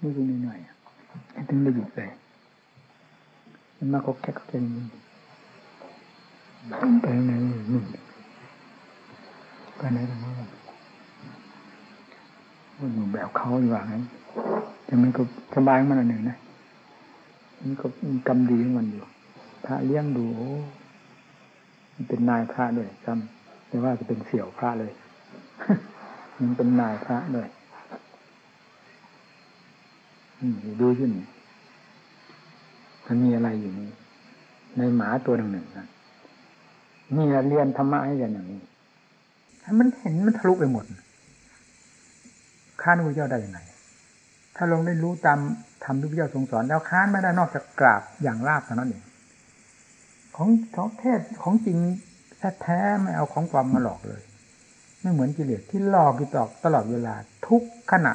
นี่คือหน่อยๆถึงได้หยุดเลยมันมาก็แค่ก็แค่นี้ไปไหนนู่นไปไหนกันบ้างมันอยู่แบบเขาอยู่ว่างั้นแต่มันก็สบายมันอันหนึ่งนะมันก็กรรมดีของมันอยู่พระเลี้ยงดูมันเป็นนายพระด้วยจำไม่ว่าจะเป็นเสี่ยวพระเลย มันเป็นนายพระด้วย ดูขึ้นมันมีอะไรอยู่นี่ในหมาตัวหนึ่งหนึ่งนะนี่เรียนธรรมะให้กันอย่างนี้มันเห็นมันทะลุไปหมดข้านพระเจ้าได้ยังไง ถ้าลงได้รู้ตามทำที่พระเจ้าทรงสอน แล้วค้านไม่ได้นอกจากกราบอย่างราบเท่านั้นเองของของเทศของจริงแท้ๆไม่เอาของความมาหลอกเลย ไม่เหมือนกิเลสที่หลอกอยู่ตอกตลอดเวลา ทุกขณะ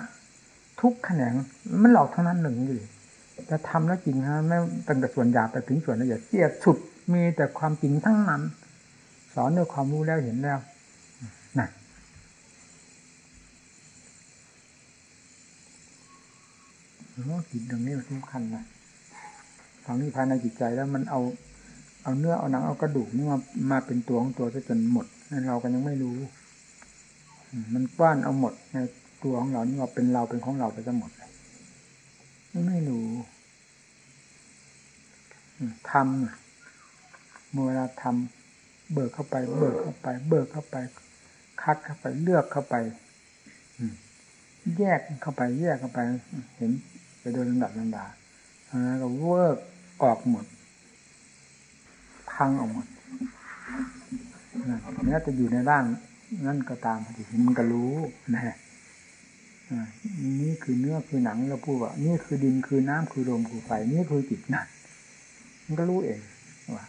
ทุกแขนงมันหลอกทั้งนั้นหนึ่งอยู่แต่ทำแล้วจริงฮะไม่ตั้งแต่ส่วนหยาบไปถึงส่วนละเอียดเจียดสุดมีแต่ความจริงทั้งนั้น สอนด้วยความรู้แล้วเห็นแล้วนะจิตตรงนี้มันสำคัญนะฝังนี้ภายในจิตใจแล้วมันเอา เอาเนื้อเอาหนังเอากระดูกนี่มามาเป็นตัวของตัวจนหมดเราก็ยังไม่รู้ มันกว้านเอาหมดใน ตัวของเรานี่ว่าเป็นเราเป็นของเราไปจะหมดไม่รู้ทำเมื่อเวลาทำเบิกเข้าไป เบิกเข้าไป เบิกเข้าไป คัดเข้าไปเลือกเข้าไปแยกเข้าไป แยกเข้าไป เห็นไปโดยลำดับลำดาแล้วก็เวิร์กออกหมด พังออกหมดแม้จะอยู่ในร่างนั่นก็ตามพอดีมันก็รู้นะ นี่คือเนื้อคือหนังเราพูดว่า นี่คือดินคือน้ำคือลมคือไฟนี่คือจิตนั่นมันก็รู้เองว่า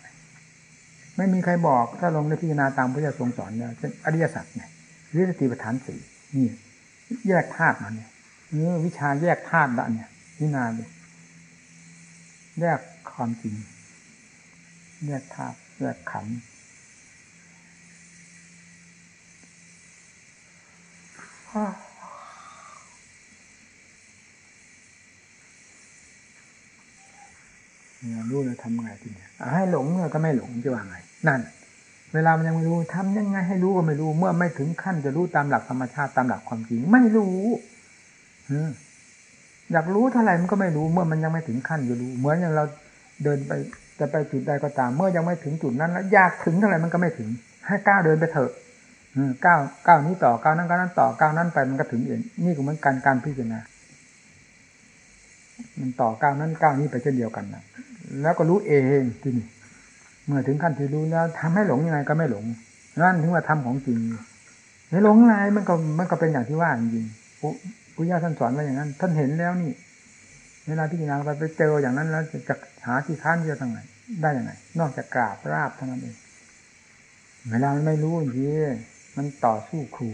ไม่มีใครบอกถ้าลงได้พิจารณาตามพระเจ้าทรงสอนเนี่ยเช่นอริยสัจเนี่ยหรือสติปัฏฐานสี่นี่ แยกธาตุมันเนี่ยเนื้อวิชาแยกธาตุละเนี่ยพิจารณาเลยแยกความจริงแยกธาตุแยกขันธ์ รู้เลยทำไงทีเนี้ยให้หลงเนี่ยก็ไม่หลงจะว่าไง นั่น เวลามันยังไม่รู้ทำยังไงให้รู้ก็ไม่รู้ เมื่อไม่ถึงขั้นจะรู้ตามหลักธรรมชาติตามหลักความจริง ไม่รู้อยากรู้เท่าไหร่มันก็ไม่รู้ เมื่อมันยังไม่ถึงขั้นจะรู้ เหมือนอย่างเราเดินไปจะไปจุดใดก็ตาม เมื่อยังไม่ถึงจุดนั้น แล้วอยากถึงเท่าไหร่มันก็ไม่ถึง ให้ก้าวเดินไปเถอะก้าวก้าวนี้ต่อก้าวนั้นก้าวนั้นต่อก้าวนั้นไปมันก็ถึงเองนี่ก็เหมือนการการพิจารณามันต่อก้าวนั้นก้าวนี้ไปเช่นเดียวกันนะ แล้วก็รู้เองทีนี้เมื่อถึงขั้นที่รู้แล้วทำให้หลงยังไงก็ไม่หลงนั่นถึงว่าทำของจริงไม่หลงอะไรมันก็มันก็เป็นอย่างที่ว่าจริงพุทธญาท่านสอนไว้อย่างนั้น ท่านเห็นแล้วนี่ เวลาที่นางไปไปเจออย่างนั้นแล้วจะหาที่ค้านเยอะทางไหนได้ยังไงนอกจากกราบราบเท่านั้นเองเวลามันไม่รู้จริงมันต่อสู้ครู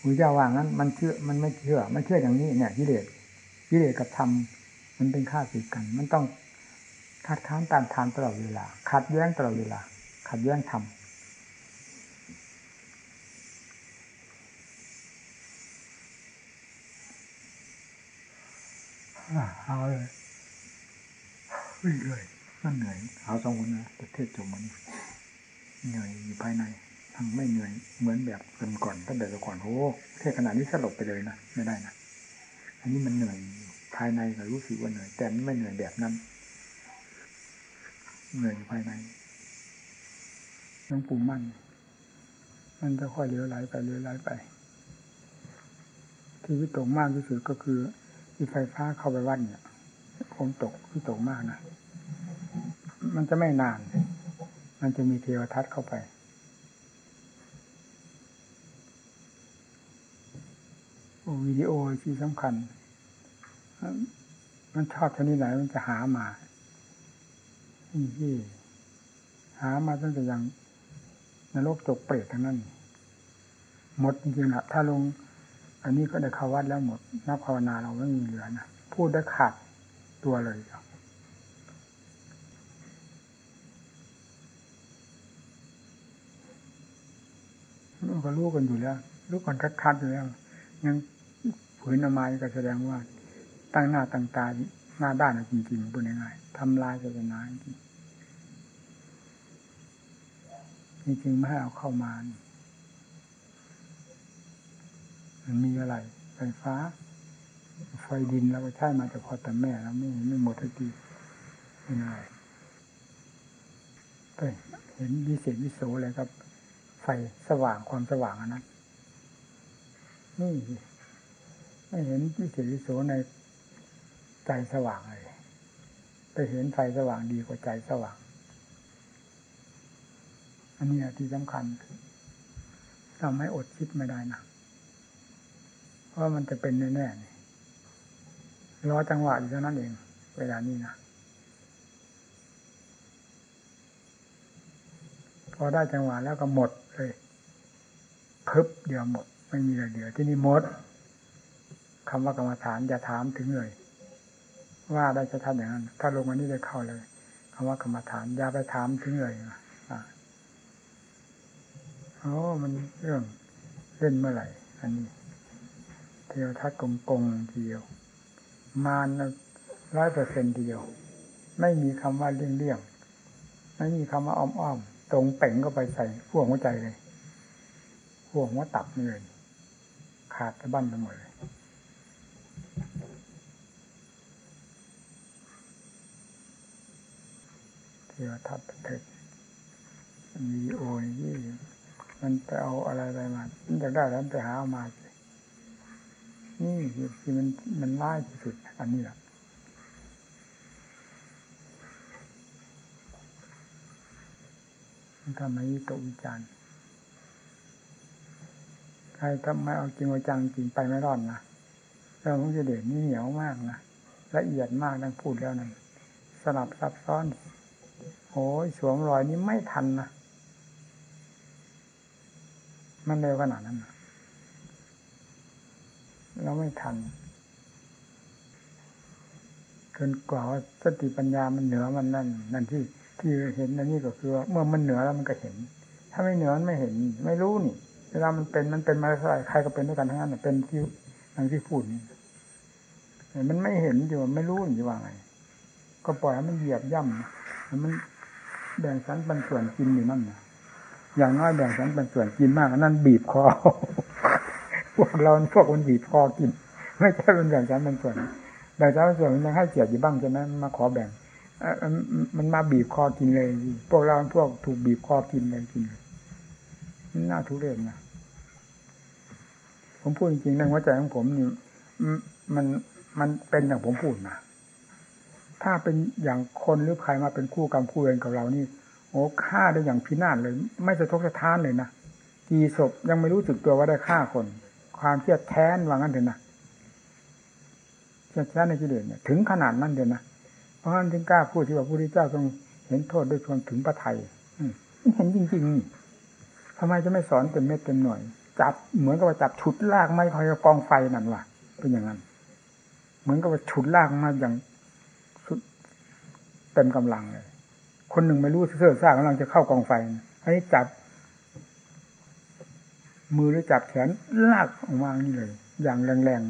พุทธเจ้าว่างั้น มันเชื่อมันไม่เชื่อ มันเชื่ออย่างนี้เนี่ยกิเลสกิเลสกับธรรมมันเป็นข้าศึกกัน มันต้อง คัดค้านตามทานตลอดเวลา ขัดแย้งตลอดเวลา ขัดแย้งธรรมเอาเลยวิ่งเลยนั่นเหนื่อยเอาสองคนนะประเทศจมมันเหนื่อยอยู่ภายในทั้งไม่เหนื่อยเหมือนแบบเป็นก่อนตั้งแต่ก่อนโอ้เทศขนาดนี้สลบไปเลยนะไม่ได้นะอันนี้มันเหนื่อยภายในก็รู้สึกว่าเหนื่อยแต่ไม่เหนื่อยแบบนั้น เหนื่อยภายในน้องปู่มั่น มันจะค่อยเลี้ยวไหลไปเลี้ยวไหลไป ที่วิตกมากที่สุดก็คือที่ไฟฟ้าเข้าไปวัดเนี่ยคงตกวิตกมากนะ มันจะไม่นาน มันจะมีเทวทัศน์เข้าไปวิดีโอที่สำคัญ มันชอบชนิดไหนมันจะหามา ที่หามาตั้งแต่ยังนรกตกเปรตทั้งนั้น หมดจริงๆนะถ้าลง อันนี้ก็ได้เข้าวัดแล้วหมดนักภาวนาเราไม่มีเหลือนะพูดได้ขาดตัวเลยลูกก็รู้กันอยู่แล้วรู้ก่อนคัดๆอยู่แล้ว ยังผืนอมายก็แสดงว่า ตั้งหน้าตั้งตาหน้าด้านจริงๆพูดง่ายๆ ทำลายศาสนาจริงจริงไม่ให้เอาเข้ามา มันมีอะไร ไฟฟ้า ไฟดินเราก็ใช้มาจากพอแต่แม่แล้วไม่ไม่หมดทันทีไม่ไงไปเห็นวิเศษวิโสอะไรครับ ไฟสว่างความสว่างอันนั้นนี่ไม่เห็นวิเศษวิโสในใจสว่างเลย ไปเห็นไฟสว่างดีกว่าใจสว่าง อันนี้ที่สำคัญทำให้อดคิดไม่ได้นะเพราะมันจะเป็นแน่ๆรอจังหวะอยู่เท่านั้นเอง เวลานี้นะพอได้จังหวะแล้วก็หมดเลยพึบเดียวหมด ไม่มีอะไรเหลือที่นี่หมดคำว่ากรรมฐานอย่าถามถึงเลย ว่าได้ชัดๆอย่างนั้น ถ้าลงวันนี้ได้เข้าเลยคำว่ากรรมฐานอย่าไปถามถึงเลยอ่าโอ้มันเรื่องเล่นเมื่อไหร่ อันนี้ เทียวทัดกงกงทีเดียว มานร้อยเปอร์เซ็นทีเดียว ไม่มีคำว่าเลี่ยงเลี่ยงไม่มีคำว่าอ้อมอ้อมตรงเป่งก็ไปใส่ห่วงหัวใจเลยห่วงหัวตับเลยขาดตะบั้นไปหมดเลย เที่ยวทัดเถิดมีโอนี่มันไปเอาอะไรอะไรมามันจะได้แล้วไปหาเอามานี่คือมันมันร้ายที่สุด อันนี้แหละมันทำให้ตกวิจารณ์ใครทำไมเอาจริงเอาจังจริงไปไม่รอดนะเรื่องของเดชนี่เหนียวมากนะละเอียดมากนั่งพูดแล้วนั่นสลับซับซ้อน โอ้ยสวมรอยนี้ไม่ทันนะ มันเร็วขนาดนั้นนะเราไม่ทันเกินกว่าสติปัญญามันเหนือมันนั่น นั่นที่ที่เห็นนั่นนี่ก็คือเมื่อมันเหนือแล้วมันก็เห็น ถ้าไม่เหนือมันไม่เห็น ไม่รู้นี่เวลามันเป็นมันเป็นมาเท่าไหร่ใครก็เป็นด้วยกันทั้งนั้นเป็นที่อย่างที่พูดนี่มันไม่เห็นอยู่ไม่รู้อยู่ว่าไง ก็ปล่อยให้มันเหยียบย่ำมัน แบ่งสันปันส่วนกินอยู่นั่นนะอย่างน้อยแบ่งสันปันส่วนกินมากนั่นบีบคอพวกเราพวกมันบีบคอกิน ไม่ใช่เป็นแบ่งสันปันส่วนแบ่งสันปันส่วนมันยังให้เกียรติอยู่บ้างใช่ไหมมาขอแบ่งมันมาบีบคอกินเลยพวกเราพวกถูกบีบคอกินเลยกินนน่าทุเรศนะผมพูดจริงๆในหัวใจของผมนี่มันมันเป็นอย่างผมพูดนะ ถ้าเป็นอย่างคนหรือใครมาเป็นคู่กรรมคู่เวรกับเรานี่โอ้ฆ่าได้อย่างพินาศเลย ไม่สะทกสะท้านเลยนะกี่ศพยังไม่รู้สึกตัวว่าได้ฆ่าคน ความเครียดแค้นว่างั้นเถอะนะเครียดแค้นในกิเลสเนี่ยถึงขนาดนั้นเดียวนะเพราะฉะนั้นถึงกล้าพูดที่ว่าพระพุทธเจ้าทรงเห็นโทษด้วยความถึงพระไทยมันเห็นจริงๆนี่ทำไมจะไม่สอนเต็มเม็ดเต็มหน่วย จับเหมือนกับว่าจับฉุดลากไม่คอยกองไฟนั่นว่ะเป็นอย่างนั้น เหมือนกับว่าฉุดลากมาอย่าง เต็มกำลังเลย คนหนึ่งไม่รู้เสื้อซ่ากำลังจะเข้ากองไฟอันนี้จับ มือหรือจับแขนลากออกมานี่เลย อย่างแรง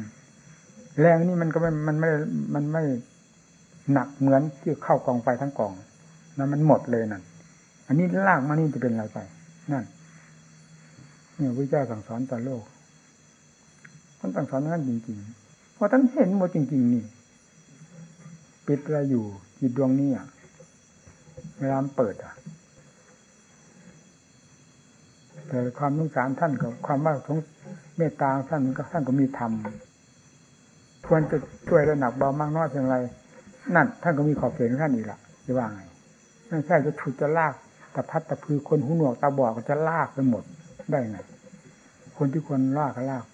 ๆแรงนี่มันก็ไม่มันไม่มันไม่หนักเหมือนที่เข้ากองไฟทั้งกองนั่นมันหมดเลยนั่นอันนี้ลากมานี่จะเป็นอะไรไปนั่นเนี่ยพระเจ้าสั่งสอนต่อโลกท่านสั่งสอนนั้นจริงๆเพราะท่านเห็นหมดจริง ๆ นี่ ปิดอะไรอยู่ จิตดวงนี้อะเวลาเปิดอะแต่ความสงสารท่านกับความว่าของเมตตาท่านก็ท่านก็มีธรรมควรจะช่วยระหนักเบามากน้อยเพียงไรนั่น ท่านก็มีขอบเขตของท่านอีกละจะว่าไงไม่ใช่จะถูกจะลากแต่พัดแต่พือคนหูหนวกตาบอดก็จะลากไปหมดได้ไงคนที่ควรลากก็ลาก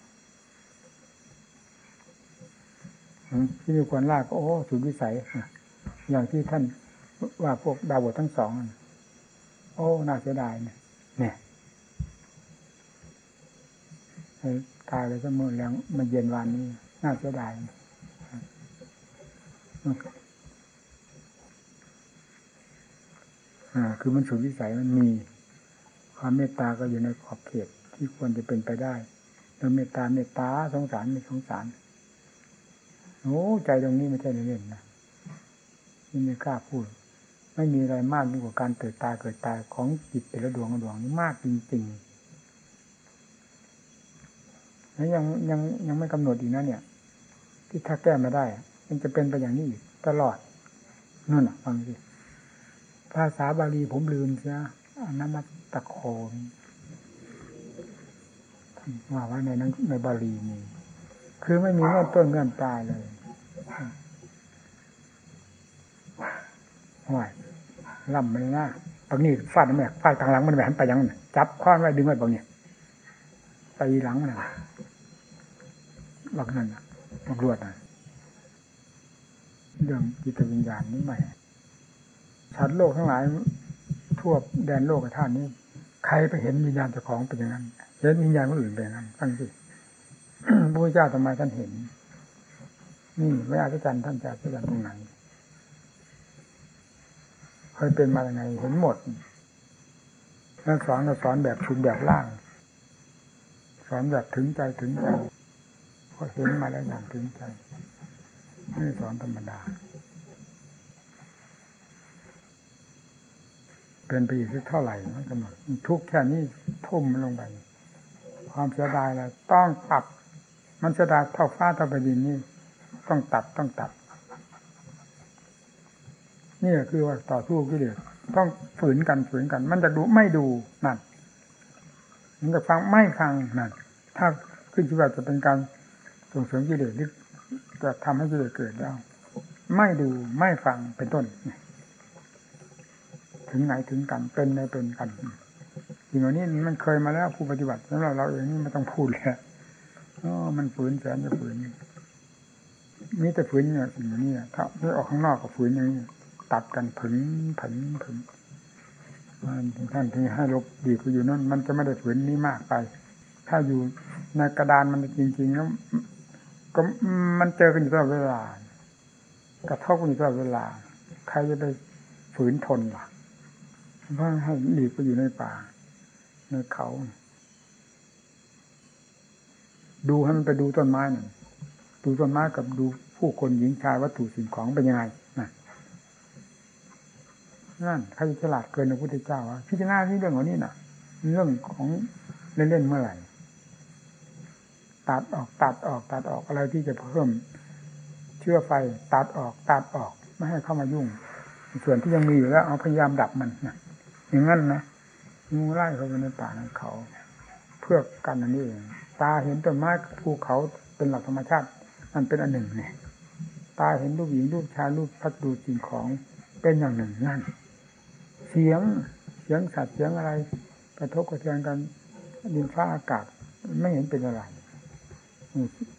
ที่มีควรลากก็โอ้สุดวิสัย อย่างที่ท่านว่าพวกดาวบททั้งสอง โอ้ น่าเสียดายเนี่ยเนี่ยตายไปเสมอแล้วมาเย็นวันนี้ น่าเสียดายอ่า คือมันสุดวิสัยมันมี ความเมตตาก็อยู่ในขอบเขตที่ควรจะเป็นไปได้แล้วเมตตาเมตตาสงสารไม่สงสารโอ้ใจตรงนี้ไม่ใช่เล่นๆนะ นี่ไม่กล้าพูด ไม่มีอะไรมากยิ่งกว่าการเกิดตายเกิดตายของจิตแต่ละดวงดวงนี้มากจริงๆแล้วยังยังยังไม่กำหนดอีกนะเนี่ย ที่ถ้าแก้ไม่ได้มันจะเป็นไปอย่างนี้อีกตลอดนั่นอะฟังสิภาษาบาลีผมลืมเสียอนามัตตะโคนว่าว่าในนั้นในบาลีมีคือไม่มีเงื่อนต้นเงื่อนปลายเลย ห่วยล่ำมันเลยนะบางนี่ฟาดแม่ฟาดกลางหลังมันแหวนไปยังจับคว้านไว้ดึงไว้บางเนี่ยไปหลังมันนะบางนั่นนะบางรวดนะเรื่องจิตวิญญาณนี่ใหม่ชัดโลกทั้งหลาย ทั่วแดนโลกท่านนี้ ใครไปเห็นวิญญาณเจ้าของเป็นอย่างนั้นเห็นวิญญาณคนอื่นเป็นอย่างนั้นฟังสิพระพุทธเจ้าทำไมท่านเห็น นี่ไม่อาจารย์ท่านจะอาจารย์ตรงไหน เคยเป็นมาอย่างไงเห็นหมดแล้วสอนก็สอนแบบชุนแบบล่าง สอนแบบถึงใจถึงใจก็เห็นมาแล้วอย่างถึงใจไม่สอนธรรมดา เป็นไปอีกเท่าไหร่มันกำหนดทุกแค่นี้ทุ่มมันลงไป ความเสียดายแล้วต้องตัด มันเสียดายเท่าฟ้าเท่าแผ่นดินนี่ต้องตัดต้องตัด นี่คือว่าต่อสู้กิเลสต้องฝืนกันฝืนกัน มันจะดูไม่ดูนั่นมันจะฟังไม่ฟังนั่นถ้าขึ้นที่ว่าจะเป็นการส่งเสริมกิเลสหรือจะทำให้กิเลสเกิดแล้วไม่ดูไม่ฟังเป็นต้น ถึงไหนถึงกันเป็นในเป็นกันสิ่งเหล่านี้มันเคยมาแล้วผู้ปฏิบัติแล้วเราเองนี่ไม่ต้องพูดเลยอ๋อมันฝืนแสนจะฝืนมีแต่ฝืนเนี่ยสิ่งนี้ถ้าไม่ออกข้างนอกก็ฝืนอย่างนี้ ตัดกันผึงผึงผึงท่านที่ให้ลบดีก็อยู่นั่นมันจะไม่ได้ฝืนนี้มากไป ถ้าอยู่ในกระดานมันจริงๆแล้วก็มันเจอกันอยู่ตลอดเวลากระทบกันอยู่ตลอดเวลา ใครจะไปฝืนทนล่ะเพราให้หลีกไปอยู่ในป่า ในเขา ดูให้มันไปดูต้นไม้หนึ่งดูต้นไม้กับดูผู้คนหญิงชายวัตถุสิ่งของเป็นยังไง นั่นใครฉลาดเกินพระพุทธเจ้าวะพิจารณาที่เรื่องของนี้น่ะ เรื่องของเล่นๆเมื่อไหร่ตัดออกตัดออกตัดออกอะไรที่จะเพิ่ม เชื่อไฟตัดออกตัดออกไม่ให้เข้ามายุ่ง ส่วนที่ยังมีอยู่แล้ว เอาพยายามดับมันนะอย่างนั้นนะงูไล่เข้าไปในป่าในเขา เพื่อกันอันนี้เองตาเห็นต้นไม้ภูเขาเป็นหลักธรรมชาติ มันเป็นอันหนึ่งเนี่ยตาเห็นรูปหญิงรูปชายรูปพัดดูสิ่งของเป็นอย่างหนึ่งนั่น สียงเสียงสัตว์เสียงอะไรกระทบกระเทือนกันดินฟ้าอากาศไม่เห็นเป็นอะไร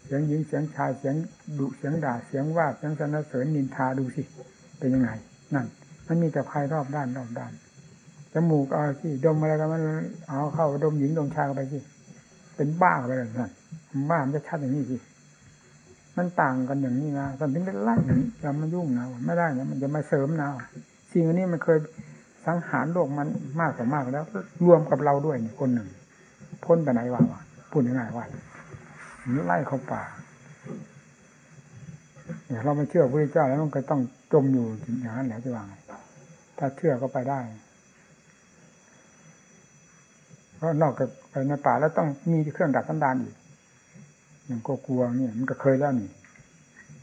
เสียงหญิงเสียงชายเสียงดุเสียงด่าเสียงว่าเสียงสรรเสริญนินทาดูสิเป็นยังไง นั่น มันมีแต่ภายรอบด้านรอบด้านจมูกเอาสิดมอะไรกันมันเอาเข้าดมหญิงดมชายไปสิเป็นบ้าไปเลยนั่นบ้ามันจะชัดอย่างนี้สิมันต่างกันอย่างนี้นะตอนถึงได้ไล่อย่ามายุ่งนะไม่ได้นะมันจะมาเสริมนะสิ่งนี้มันเคย สังหารโลกมันมากต่อมากแล้ว รวมกับเราด้วยนี่คนหนึ่ง พ้นไปไหนวะพูดง่ายๆว่าไล่เข้าป่าเนี่ยเราไม่เชื่อพระเจ้าแล้วมันก็ต้องจมอยู่อย่างนั้นแหละจะว่างถ้าเชื่อก็ไปได้เพราะนอกจากไปในป่าแล้วต้องมีเครื่องดักสันดานอีกอย่างก็กลัวเนี่ยมันก็เคยแล้วนี่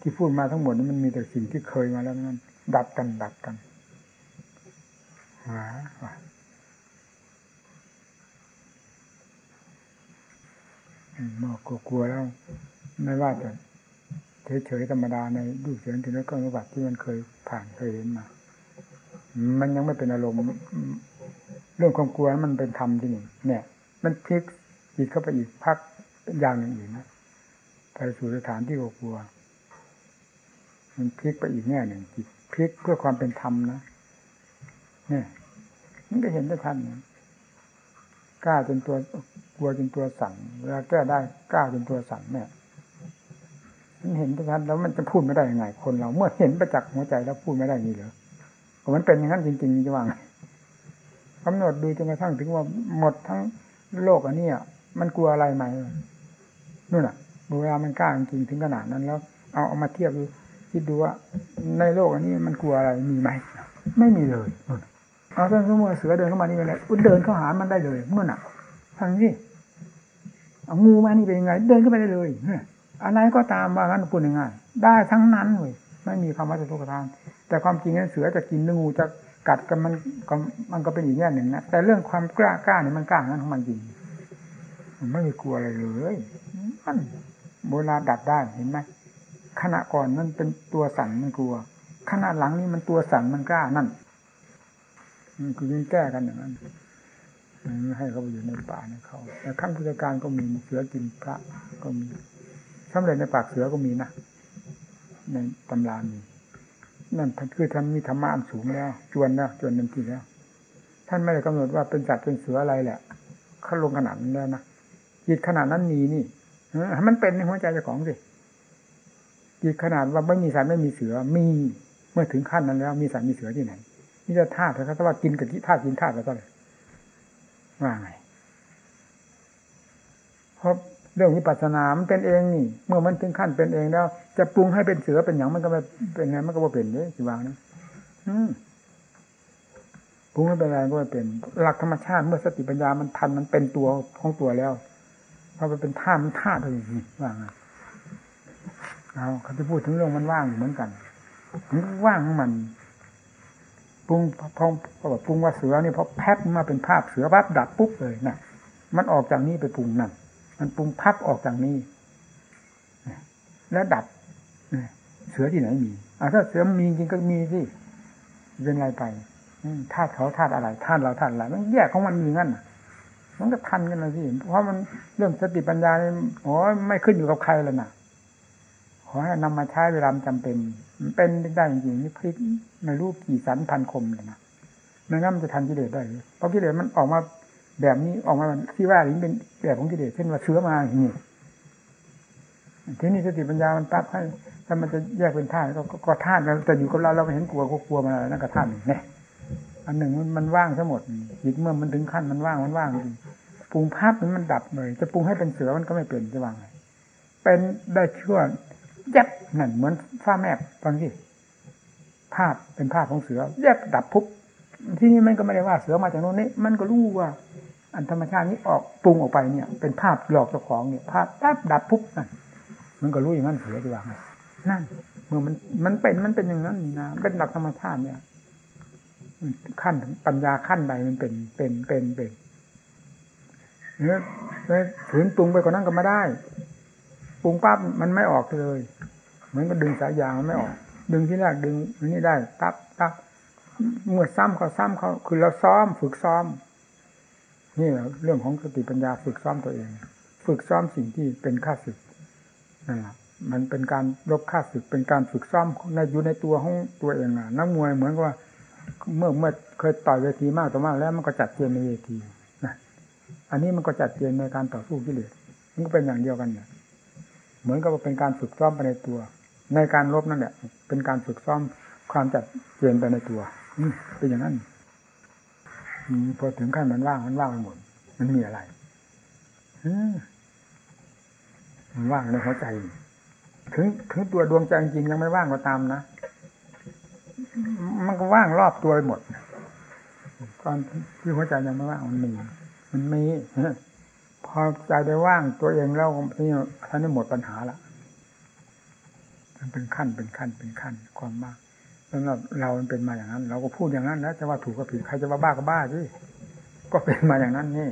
ที่พูดมาทั้งหมดนี่มันมีแต่สิ่งที่เคยมาแล้วนั้นดับกันดับกัน หาหมอกกลัวแล้ว ไม่ว่าจะเฉยๆธรรมดาในรูเสียงถึงแล้วก็อนุบัติที่มันเคยผ่านเคยเห็นมา มันยังไม่เป็นอารมณ์ เรื่องความกลัวมันเป็นธรรมที่นี่เนี่ย มันพลิกจิตเข้าไปอีกพักอย่างหนึ่งอีกนะไปสู่สถานที่กลัว มันพลิกไปอีกแง่หนึ่งจิตพลิกเพื่อความเป็นธรรมนะเนี่ย มันก็เห็นได้ทันกล้าจนตัวกลัวจนตัวสั่นเวลาแก้ได้กล้าจนตัวสั่นเนี่ยมันเห็นได้ทันแล้วมันจะพูดไม่ได้ยังไง คนเราเมื่อเห็นประจักษ์หัวใจแล้วพูดไม่ได้นี่เหรอมันเป็นอย่างนั้นจริงๆจะว่างกำหนดดูจนกระทั่งถึงว่าหมดทั้งโลกอันนี้มันกลัวอะไรไหมนู่นน่ะเวลามันกล้าจริงถึงขนาดนั้นแล้ว เอาเอามาเทียบดูคิดดูว่าในโลกอันนี้มันกลัวอะไรมีไหมไม่มีเลย เอาถ้าสมมติเสือเดินเข้ามานี่เป็นไรเดินเข้าหามันได้เลยเมื่อน่ะทางนี้เอางูมานี่เป็นยังไง เดินเข้าไปได้เลยอะไรก็ตามว่างั้นพูดง่ายๆได้ทั้งนั้นเลยไม่มีคำว่าจะทุกข์ทาน แต่ความจริงนั้เสือจะกินหรืองูจะกัดกันมันก็มันก็เป็นอีกแง่หนึ่งนะแต่เรื่องความกล้ากล้าเนี่ยมันกล้างั้นของมันจริงมันไม่มีกลัวอะไรเลยมันโบราณดัดได้เห็นไหมขณะก่อนมันเป็นตัวสั่นมันกลัวขณะหลังนี้มันตัวสั่นมันกล้านั่น คือยิ่งแก้กันอย่างนั้นไม่ให้เขาไปอยู่ในป่าในเขาแต่ขั้นพุทธการก็มีเสือกินพระก็มีสำเร็จในปากเสือก็มีนะในตำรามีนั่นคือท่านมีธรรมะอันสูงแล้ว จวนแล้วจวนเต็มที่แล้ว ท่านไม่ได้กำหนดว่าเป็นสัตว์เป็นเสืออะไรแหละเขาลงขนาดนั้นแล้วนะจิตขนาดนั้นมีนี่ให้มันเป็นในหัวใจเจ้าของสิจิตขนาดว่าไม่มีสัตว์ไม่มีเสือมี เมื่อถึงขั้นนั้นแล้ว มีสัตว์มีเสือที่ไหน นี่จะธาตุเขาว่ากินกับที่ธาตุกินธาตุแล้วก็เลยว่าไงเพราะเรื่องวิปัสสนา มันเป็นเองนี่ เมื่อมันถึงขั้นเป็นเองแล้ว จะปรุงให้เป็นเสือเป็นอย่างมันก็ไม่เป็นไงมันก็ไม่เป็นเลยสิวางนะปรุงให้เป็นอะไรก็ไม่เป็น หลักธรรมชาติเมื่อสติปัญญามันทันมันเป็นตัวของตัวแล้วพอไปเป็นท่ามันท่าตัวอย่างนี้ว่างไงเอาเขาจะพูดถึงเรื่องมันว่างอยู่เหมือนกันมันว่างของมัน ปรุงพอพอปรุงว่าเสือนี่พอแพ็บมาเป็นภาพเสือปั๊บดับปุ๊บเลยนะมันออกจากนี้ไปปรุงนั่นมันปรุงพับออกจากนี้แล้วดับเสือที่ไหนมีอ่าถ้าเสือมีจริงก็มีสิเป็นไรไปธาตุเขาธาตุอะไรธาตุเราธาตุอะไรมันแยกของมันมีงั้นมันก็ทันกันเลยสิเพราะมันเรื่องสติปัญญาเนี่ยโอ้ไม่ขึ้นอยู่กับใครแล้วนะ ขอให้นำมาใช้เวลาจำเป็นมันเป็นได้จริงๆนี่พลิกไม่รู้กี่สันพันคมเลยนะไม่งั้นมันจะทันกิเลสได้เพราะกิเลสมันออกมาแบบนี้ออกมาที่ว่านี้เป็นแบบของกิเลสเช่นว่าเชื้อมาอย่างนี้ทีนี้สติปัญญามันตัดให้ถ้ามันจะแยกเป็นธาตุก็ธาตุแล้วแต่อยู่กับเราเราไม่เห็นกลัวก็กลัวมันอะไรนั่นก็ธาตุหนึ่งเนี่ยอันหนึ่งมันว่างทั้งหมดจิตเมื่อมันถึงขั้นมันว่างมันว่างจริงปรุงภาพมันมันดับเลย จะปรุงให้เป็นเสือมันก็ไม่เป็นจะว่างไงเป็นได้ชั่ว แยบนั่นเหมือนฟ้าแมบฟังสิภาพเป็นภาพของเสือ แยบดับปุ๊บที่นี่มันก็ไม่ได้ว่าเสือมาจากโน้นนี่มันก็รู้ว่า อันธรรมชาตินี้ออกปรุงออกไปเนี่ย เป็นภาพหลอกเจ้าของเนี่ย ภาพแป๊บดับปุ๊บนั่นมันก็รู้อย่างนั้นเสือจะวาไงนั่นเมื่อมันมันเป็นมันเป็นอย่างนั้นนี่นะเป็นหลักธรรมชาติเนี่ยขั้นปัญญาขั้นใดมันเป็นเป็นเป็นเป็นเนี่ยถึงปรุงไปกว่านั้นก็ไม่ได้ ปรุงปั๊บมันไม่ออกเลย เหมือนกับดึงสายยางมันไม่ออก ดึงที่แรกดึงนี่ได้ตับตับเมื่อซ้ำเขาซ้ำเขาคือเราซ้อมฝึกซ้อม นี่เรื่องของสติปัญญาฝึกซ้อมตัวเอง ฝึกซ้อมสิ่งที่เป็นค่าศึกนั่นแหละมันเป็นการลบค่าศึกเป็นการฝึกซ้อมในอยู่ในตัวของตัวเองอะนักมวยเหมือนกับว่า เมื่อเมื่อเคยต่อยเวทีมากต่อมากแล้วมันก็จัดเกมในเวทีนะอันนี้มันก็จัดเกมในการต่อสู้กิเลสมันก็เป็นอย่างเดียวกันเนี่ย เหมือนกับเป็นการฝึกซ้อมไปในตัว ในการลบนั่นแหละ เป็นการฝึกซ้อมความจัดเกมไปในตัวเป็นอย่างนั้นพอถึงขั้นมันว่างมันว่างไปหมดมันมีอะไรมันว่างในหัวใจถึงถึงตัวดวงใจจริงยังไม่ว่างก็ตามนะมันก็ว่างรอบตัวไปหมดตอนที่หัวใจยังไม่ว่างมันมีมันมี พอใจได้ว่างตัวเองแล้วนี่ท่านนี้หมดปัญหาละมันเป็นขั้นเป็นขั้นเป็นขั้นความมากสำหรับเราเป็นมาอย่างนั้น เราก็พูดอย่างนั้น แล้วจะว่าถูกก็ผิดใครจะว่าบ้าก็บ้าสิก็เป็นมาอย่างนั้นนี่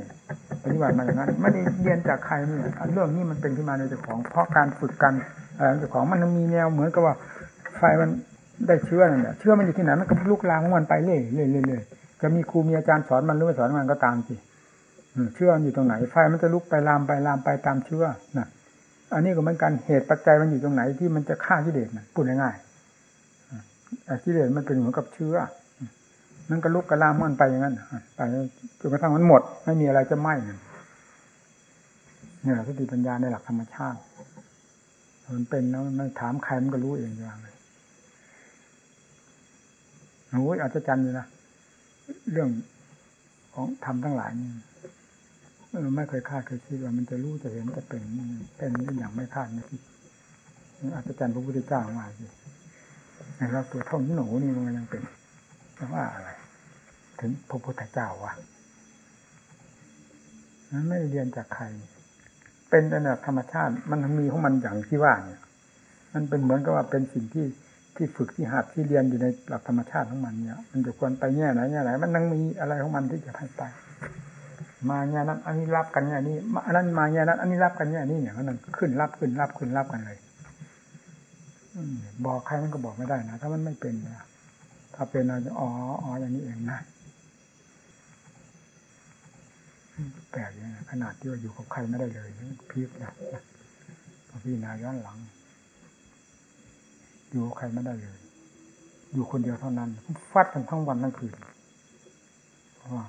ปฏิบัติมาอย่างนั้น ไม่ได้เรียนจากใครนี่เรื่องนี้มันเป็นขึ้นมาในเจ้าของ เพราะการฝึกกันเจ้าของมันมีแนวเหมือนกับว่า ไฟมันได้เชื้อนั่นแหละเชื้อมันอยู่ที่ไหนมันก็ลุกลามของมันไปเรื่อยเรื่อยเรื่อยจะมีครูมีอาจารย์สอนมันหรือไม่สอนมันก็ตามสิ เชื้ออยู่ตรงไหนไฟมันจะลุกไปลามไปลามไปตามเชื้อนะอันนี้ก็เหมือนกันเหตุปัจจัยมันอยู่ตรงไหนที่มันจะฆ่ากิเลสนะพูดง่ายๆกิเลสมันเป็นเหมือนกับเชื้อมันก็ลุกกระลามมันไปอย่างนั้นไปจนกระทั่งมันหมด ไม่มีอะไรจะไหม้เนี่ยสติปัญญาในหลักธรรมชาติมันเป็นแล้วมันถามใครมันก็รู้เองอย่างเลยโอ้ยอาจจะจันอยู่นะเรื่องของธรรมทั้งหลายนี่ ไม่เคยคาดเคยคิดว่ามันจะรู้จะเห็นจะเป็นเป็นอย่างไม่คาดไม่คิดอาจารย์พระพุทธเจ้ามาสิเราตัวเท่าหนูนี่มันยังเป็นแต่ว่าอะไร ถึงพระพุทธเจ้าวะมันไม่เรียนจากใคร เป็นระดับธรรมชาติ มันมีของมันอย่างที่ว่าเนี่ย มันเป็นเหมือนกับว่าเป็นสิ่งที่ที่ฝึกที่หัดที่เรียนอยู่ในหลักธรรมชาติของมันเนี่ย มันจะควรไปแง่ไหนแง่ไหน มันยังมีอะไรของมันที่จะให้ไป มาแง่นั้น อันนี้รับกันแง่นี้อันนั้นมาแง่นั้น อันนี้รับกันแง่นี้เนี่ยมันขึ้นรับขึ้นรับขึ้นรับกันเลยบอกใครมันก็บอกไม่ได้นะถ้ามันไม่เป็นนะถ้าเป็นเราจะอ๋ออ๋ออย่างนี้เองนะแปลกอย่างขนาดที่ว่าอยู่กับใครไม่ได้เลยพีกนะพี่นาย้อนหลัง อยู่กับใครไม่ได้เลย อยู่คนเดียวเท่านั้น ฟัดกันทั้งวันทั้งคืน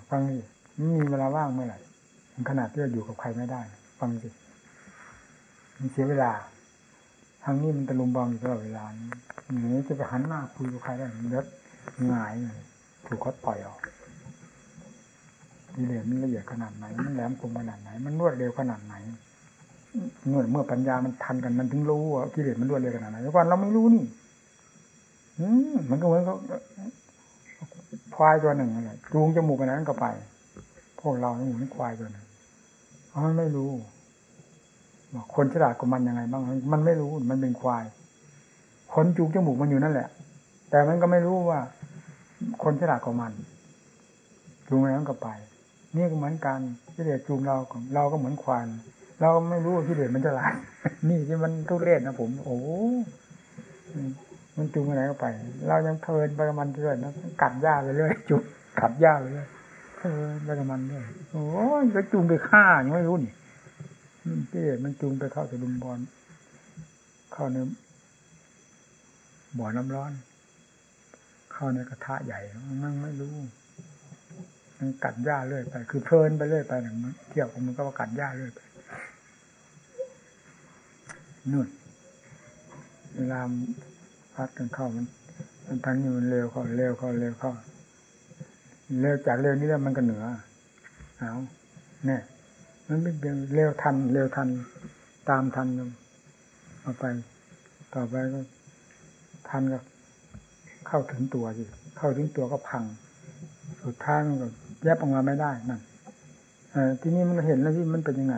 ฟังดิไมีเวลาว่างเมื่อไหร่ขนาดที่ว่าอยู่กับใครไม่ได้ ฟังสิมันเสียเวลา ทางนี้มันตะลุมบอลอยู่ตลอดเวลาอย่างนี้จะไปหันหน้าคุยกับใครได้เด็ดหงายเลยถูกเขาต่อยออกกิเลสมันละเอียดขนาดไหน มันแหลมคมขนาดไหน มันรวดเร็วขนาดไหนเมื่อเมื่อปัญญามันทันกันมันถึงรู้ว่ากิเลสมันรวดเร็วขนาดไหนก่อนเราไม่รู้นี่ อืมมันก็เหมือนกับควายตัวหนึ่งอะไรจูงจมูกกันนั้นก็ไป วกเราเหมือนควายตัวหนึ่งเพราะมันไม่รู้บอกคนฉลาดกว่ามันยังไงบ้าง มันไม่รู้มันเป็นควายคนจูงจมูกมันอยู่นั่นแหละ แต่มันก็ไม่รู้ว่า คนฉลาดกว่ามันจูงแล้วก็ไป นี่ก็เหมือนกันที่เด็กจูงเราเราก็เหมือนควายเราไม่รู้ว่าที่เด็กมันฉลาดนี่ที่มันทุเรศนะผม โอ้มันจูงไปไหนก็ไป เรายังเพลินไปกับมันเรื่อยนะกัดหญ้าไปเรื่อยจุกกัดหญ้าไปเรื่อย เพลินไปกับมันเรื่อยโอ้ยก็จูงไปฆ่ายังไม่รู้นี่ที่มันจูงไปเข้าตะลุมบอลเข้าในบ่อน้ำร้อน เข้าในกระทะใหญ่มันไม่รู้มันกัดหญ้าเรื่อยไป คือเพลินไปเรื่อยไปหนึ่งเที่ยวมันก็กัดหญ้าเรื่อยไปนู่นเวลาพัดกันเข้ามันมันทั้งนี้มันเร็วเข้าเร็วเข้าเร็วเข้า เร็วจากเร็วนี้แล้วมันก็เหนือเอาเนี่ยมันไม่เป็นเร็วทัน เร็วทัน ตามทันเอาไป ต่อไปก็ทันก็เข้าถึงตัวสิเข้าถึงตัวก็พัง สุดท้ายมันก็แยบออกมาไม่ได้นั่นทีนี้มันเห็นแล้วที่มันเป็นยังไง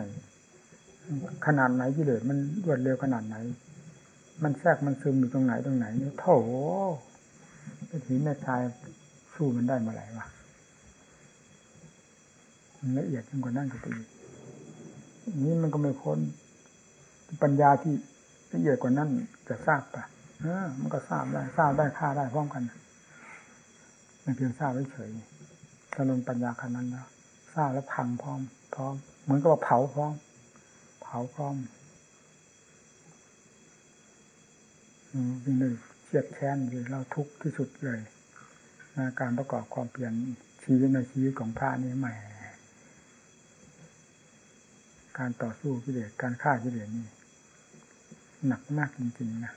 ขนาดไหนที่เลยมันรวดเร็วขนาดไหน มันแทรกมันซึมอยู่ตรงไหนตรงไหนเนี่ยโถไปถึงแม่ชายสู้มันได้เมื่อไหร่วะ ละเอียดยิ่งกว่านั้นก็ไปอีกนี้มันก็ไม่พ้นปัญญาที่ละเอียดกว่านั้นจะทราบปะเออ มันก็ทราบได้ทราบได้ค่าได้พร้อมกันไม่เพียงทราบเฉยถ้าลงปัญญาขนาดนั้นแล้วทราบแล้วพังพร้อม พร้อม เหมือนกับว่าเผาพร้อม เผาพร้อมอืมเลยเชียดแค้นเลยเราทุกข์ที่สุดเลยการประกอบความเปลี่ยนชีวิตในชีวิตของพระนี่ใหม่ การต่อสู้กิเลสการฆ่ากิเลสนี่หนักมากจริงๆนะ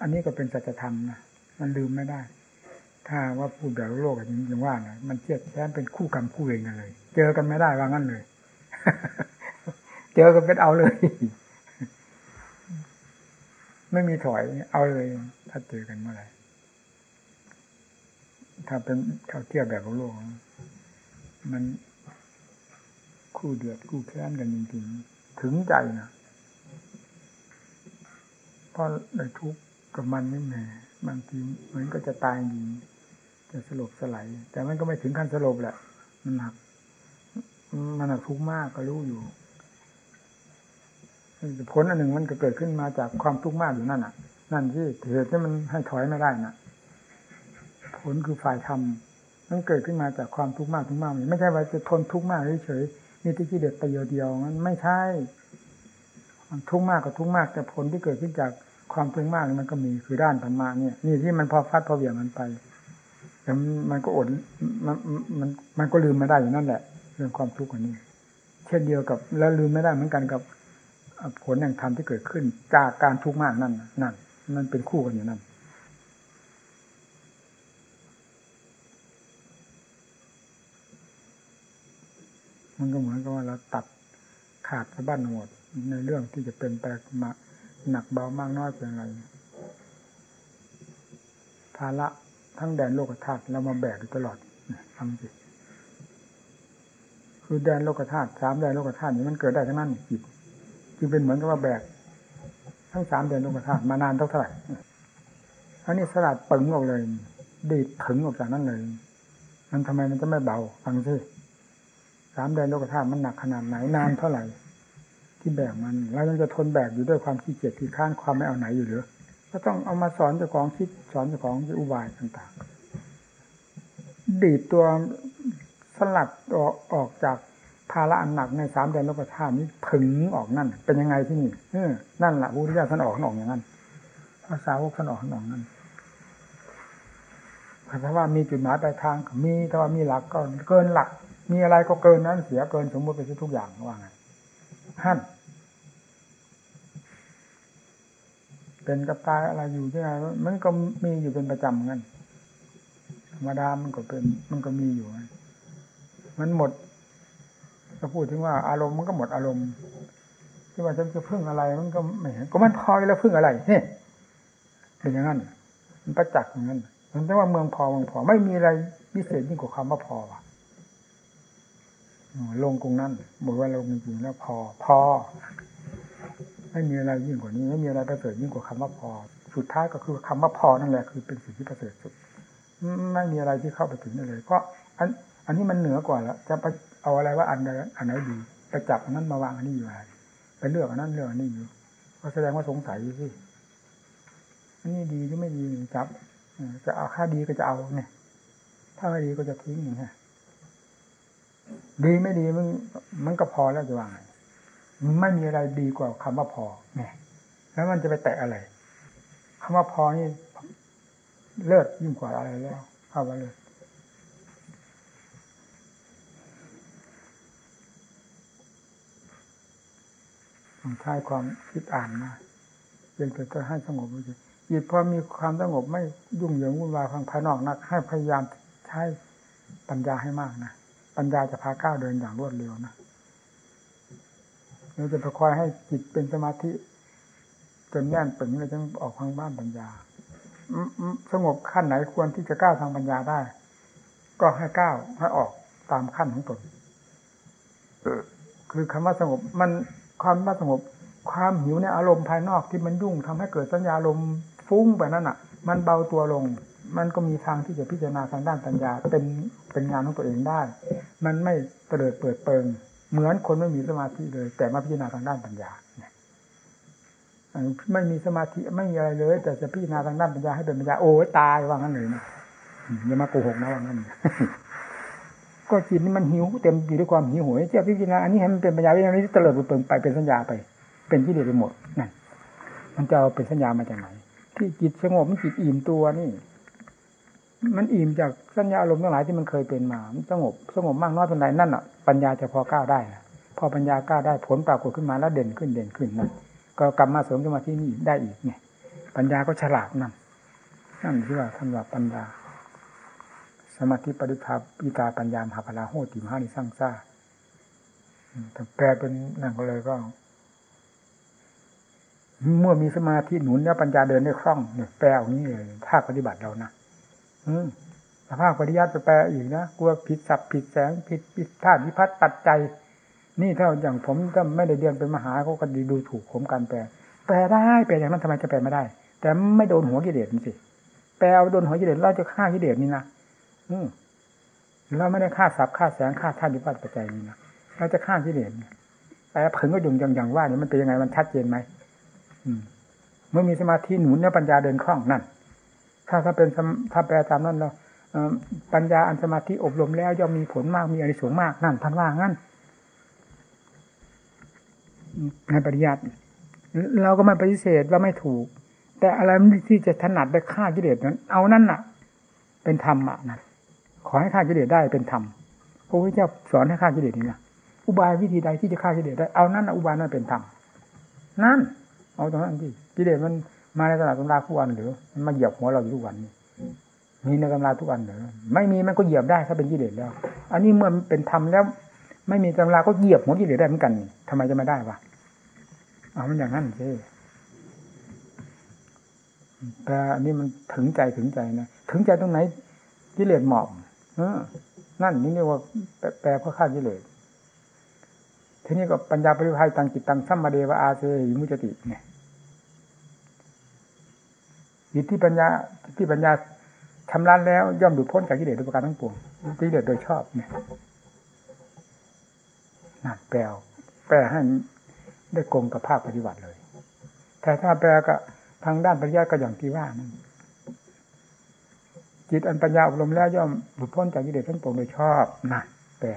อันนี้ก็เป็นสัจธรรมนะมันลืมไม่ได้ ถ้าว่าพูดแบบโลกจริงๆว่านะมันเทียบแท้เป็นคู่กรรมคู่เวรกันเลย เจอกันไม่ได้ว่างั้นเลย เจอกันเป็นเอาเลย ไม่มีถอยเอาเลย ถ้าเจอกันเมื่อไหร่ถ้าเป็นถ้าเทียบแบบโลก มัน คู่เดือดคู่แค้นกันจริงๆถึงใจนะเพราะในทุกข์กับมันนี่แหมบางทีเหมือนก็จะตายจริงจะสลบสลายแต่มันก็ไม่ถึงขั้นสลบแหละ มันหนัก มันหนักทุกข์มากก็รู้อยู่ผลอันหนึ่งมันก็เกิดขึ้นมาจากความทุกข์มากอยู่นั่นน่ะ นั่นที่เหตุที่มันให้ถอยไม่ได้น่ะ ผลคือฝ่ายธรรมมันเกิดขึ้นมาจากความทุกข์มากทุกข์มากไม่ใช่ว่าจะทนทุกข์มากเฉย มีที่กิเลสประโยชน์เดียวมันไม่ใช่ทุกมากกับทุกมาก แต่ผลที่เกิดขึ้นจากความทุกข์มากมันก็มีคือด้านธรรมะเนี่ย นี่ที่มันพอฟัดพอเบี่ยงมันไปแต่มันก็อดมันมันมันก็ลืมไม่ได้อยู่นั่นแหละ เรื่องความทุกข์อันนี้ เช่นเดียวกับ แล้วลืมไม่ได้เหมือนกันกับผลแห่งธรรมที่เกิดขึ้น จากการทุกข์มากนั่นนั่นมันเป็นคู่กันอยู่นั่น มันก็เหมือนกับว่าเราตัดขาดสะบั้นหมด ในเรื่องที่จะเป็นไปลมาหนักเบามากน้อยเป็นอะไรภาระทั้งแดนโลกธาตุเรามาแบกอยู่ตลอดทำสิคือแดนโลกธาตุสามแดนโลกธาตุนี้มันเกิดได้ทั้งนั้นจิตจึงเป็นเหมือนกับว่าแบก ทั้งสามแดนโลกธาตุมานานเท่าไหร่อันนี้สลัดปึงออกเลยดีดถึงออกจากนั้นเลย มันทำไมมันจะไม่เบาฟังสิ สามแดนโลกธาตุมันหนักขนาดไหนนานเท่าไหร่ ที่แบกมันเรายังจะทนแบกอยู่ด้วยความขี้เกียจขี้ข้านความไม่เอาไหนอยู่หรือก็ต้องเอามาสอนเจ้าของคิดสอนเจ้าของอุบายต่างๆ ดีดตัวสลัดออกออกจากภาระอันหนักในสามแดนโลกธาตุนี้ถึงออกนั่น เป็นยังไงที่นี่เออนั่นแหละพระพุทธเจ้าท่านออกท่านออกอย่างนั้นภาษาวกท่านออกท่านออกนั่นถ้าว่ามีจุดหมายปลายทางมีถ้าว่ามีหลักก็เกินหลัก มีอะไรก็เกินนั้นเสียเกินสมมติไปทุกอย่างว่าไงท่านเป็นกับตายอะไรอยู่ที่ไหนมันก็มีอยู่เป็นประจำงั้นธรรมดามันก็เป็นมันก็มีอยู่ มันหมดถ้าพูดถึงว่าอารมณ์มันก็หมดอารมณ์ ที่ว่าจะจะพึ่งอะไร มันก็ไม่เห็นก็มันพอแล้วพึ่งอะไรเฮ้เป็นอย่างนั้น มันประจักษ์อย่างนั้นมันแปลว่าเมืองพอเมืองพอไม่มีอะไรพิเศษยิ่งกว่าคำว่าพอว่ะ ลงกรงนั้นบอกว่าลงจริงๆแล้วพอ พอ ไม่มีอะไรยิ่งกว่านี้ ไม่มีอะไรประเสริฐยิ่งกว่าคำว่าพอ สุดท้ายก็คือคำว่าพอนั่นแหละคือเป็นสิ่งที่ประเสริฐสุด ไม่มีอะไรที่เข้าไปถึงได้เลย เพราะอัน อันนี้มันเหนือกว่าแล้วจะไปเอาอะไรว่าอันใดอันไหนดีไปจับอันนั้นมาวางอันนี้อยู่อะไรไปเลือกอันนั้นเลือกอันนี้อยู่ก็แสดงว่าสงสัยสิอันนี้ดีหรือไม่ดีจับจะเอาค่าดีก็จะเอาเนี่ย ถ้าไม่ดีก็จะทิ้งอย่างนี้ย ดีไม่ดีมันมันก็พอแล้วจะว่างไงไม่มีอะไรดีกว่าคำว่าพอเนี่ยแล้วมันจะไปแตะอะไรคำว่าพอนี่ เลิศยิ่งกว่าอะไรแล้วเข้าไปเลยต้องใช้ความคิดอ่านมาเป็นเพื่อให้สงบไปจิตพอมีความสงบไม่ยุ่งเหยิงวุ่นวายทางภายนอกนัก ให้พยายามใช้ปัญญาให้มากนะ ปัญญาจะพาก้าวเดินอย่างรวดเร็วนะเราจะประคอยให้จิตเป็นสมาธิจนแน่นปึงเลยจึงออกทางบ้านปัญญาสงบขั้นไหนควรที่จะก้าวทางปัญญาได้ ก็ให้ก้าวให้ออกตามขั้นของตนคือคำว่าสงบ มันความว่าสงบ ความหิวในอารมณ์ภายนอกที่มันยุ่งทำให้เกิดสัญญาลมฟุ้งไปนั่นอะ มันเบาตัวลง มันก็มีทางที่จะพิจารณาทางด้านปัญญา เป็นเป็นงานของตัวเองได้ มันไม่เปิดเปิดเปิง เหมือนคนไม่มีสมาธิเลย แต่มาพิจารณาทางด้านปัญญาไม่มีสมาธิไม่มีอะไรเลย แต่จะพิจารณาทางด้านปัญญาให้เป็นปัญญาโอ้ตายว่างั้นเลยนะอย่ามาโกหกนะว่างั้นก็จิตนี่มันหิวเต็มอยู่ด้วยความหิวโหยเจ้าพิจารณาอันนี้ให้มันเป็นปัญญาวิญญาณนี้เตลิดเปิงไปเป็นสัญญาไป เป็นที่เดียไปหมดนั่นมันจะเอาเป็นสัญญามาจากไหนที่จิตสงบมันจิตอิ่มตัวนี่ มันอิ่มจากสัญญาอารมณ์ทั้งหลายที่มันเคยเป็นมา มันสงบสงบมากน้อยเป็นไรนั่นอะ ปัญญาจะพอก้าวได้ พอปัญญาก้าวได้ผลปรากฏขึ้นมาแล้วเด่นขึ้นเด่นขึ้นนั่นก็กลับมาเสริมสมาธินี่ได้อีกเนี่ย ปัญญาก็ฉลาดนั่นนั่นที่ว่าท่านว่าปัญญา สมาธิปริภาปิตาปัญญามหาพลาโหติมหานิสร้างซ่าแต่แปลเป็นนั่นก็เลยก็เมื่อมีสมาธิหนุนแล้วปัญญาเดินได้คล่องเนี่ยแปลอย่างนี้เลยภาคปฏิบัติเรานะ อืมภาคปฏิยัติแปลอีกนะกลัวผิดสับผิดแสงผิดผิดธาตุพิพัฒน์ตัดใจ นี่ถ้าอย่างผมก็ไม่ได้เรียนเป็นมหาเขาก็ดีดูถูกผมการแปล แปลได้แปลอย่างนั้นทำไมจะแปลไม่ได้ แต่ไม่โดนหัวกิเลสมันสิแปลเอาโดนหัวกิเลสเราจะฆ่ากิเลสนี่นะอืมเราไม่ได้ฆ่าสับฆ่าแสงฆ่าธาตุดิบัติปัจจัยนี่นะเราจะฆ่ากิเลสแปลผึ่งก็ยุ่งอย่างอย่างว่านี่ยมันเป็นยังไงมันชัดเจนไหมอืมเมื่อมีสมาธิหนุนเนี่ยปัญญาเดินคล่องนั่น ถ้าถ้าเป็นถ้าแปลตามนั้นเราปัญญาอันสมาธิอบรมแล้วย่อมมีผลมากมีอริสงมากนั่นท่านว่างั้นในปริยัติเราก็ไม่ปฏิเสธว่าไม่ถูก แต่อะไรที่จะถนัดไปฆ่ากิเลสนั้น เอานั่นน่ะ เป็นธรรมอะนะขอให้ฆ่ากิเลสได้เป็นธรรมพระพุทธเจ้าสอนให้ฆ่ากิเลสนี่นะอุบายวิธีใดที่จะฆ่ากิเลสได้เอานั่นอุบายนั้นเป็นธรรมนั่น เอาตรงนั้นที่กิเลสมัน มาในตลาดตำราทุกวันหรือมันมาเหยียบหัวเราอยู่ทุกวันนี้มีในตำราทุกวันหรือไม่มีมันก็เหยียบได้ถ้าเป็นกิเลสแล้ว อันนี้เมื่อเป็นธรรมแล้ว ไม่มีตำราก็เหยียบหัวกิเลสได้เหมือนกันทำไมจะไม่ได้วะเอามันอย่างนั้นสิแต่อันนี้มันถึงใจถึงใจนะถึงใจตรงไหนกิเลสหมอบเออนั่นนี่เรียกว่าแปลเพื่อฆ่ากิเลสทีนี้ก็ปัญญาปริภัยตังจิตตังสัมมาเดวะอาเซยมุจติเนี่ย จิตที่ปัญญาที่ปัญญาชำระแล้ว ย่อมหลุดพ้นจากกิเลสโดยประการทั้งปวงกิเลสโดยชอบเนี่ยนั่นแปลแปลให้ได้กลมกับภาคปฏิบัติเลย แต่ถ้าแปลก็ทางด้านปริยัติก็อย่างที่ว่านั่นจิตอันปัญญาอบรมแล้วย่อมหลุดพ้นจากกิเลสทั้งปวงโดยชอบนั่นแปล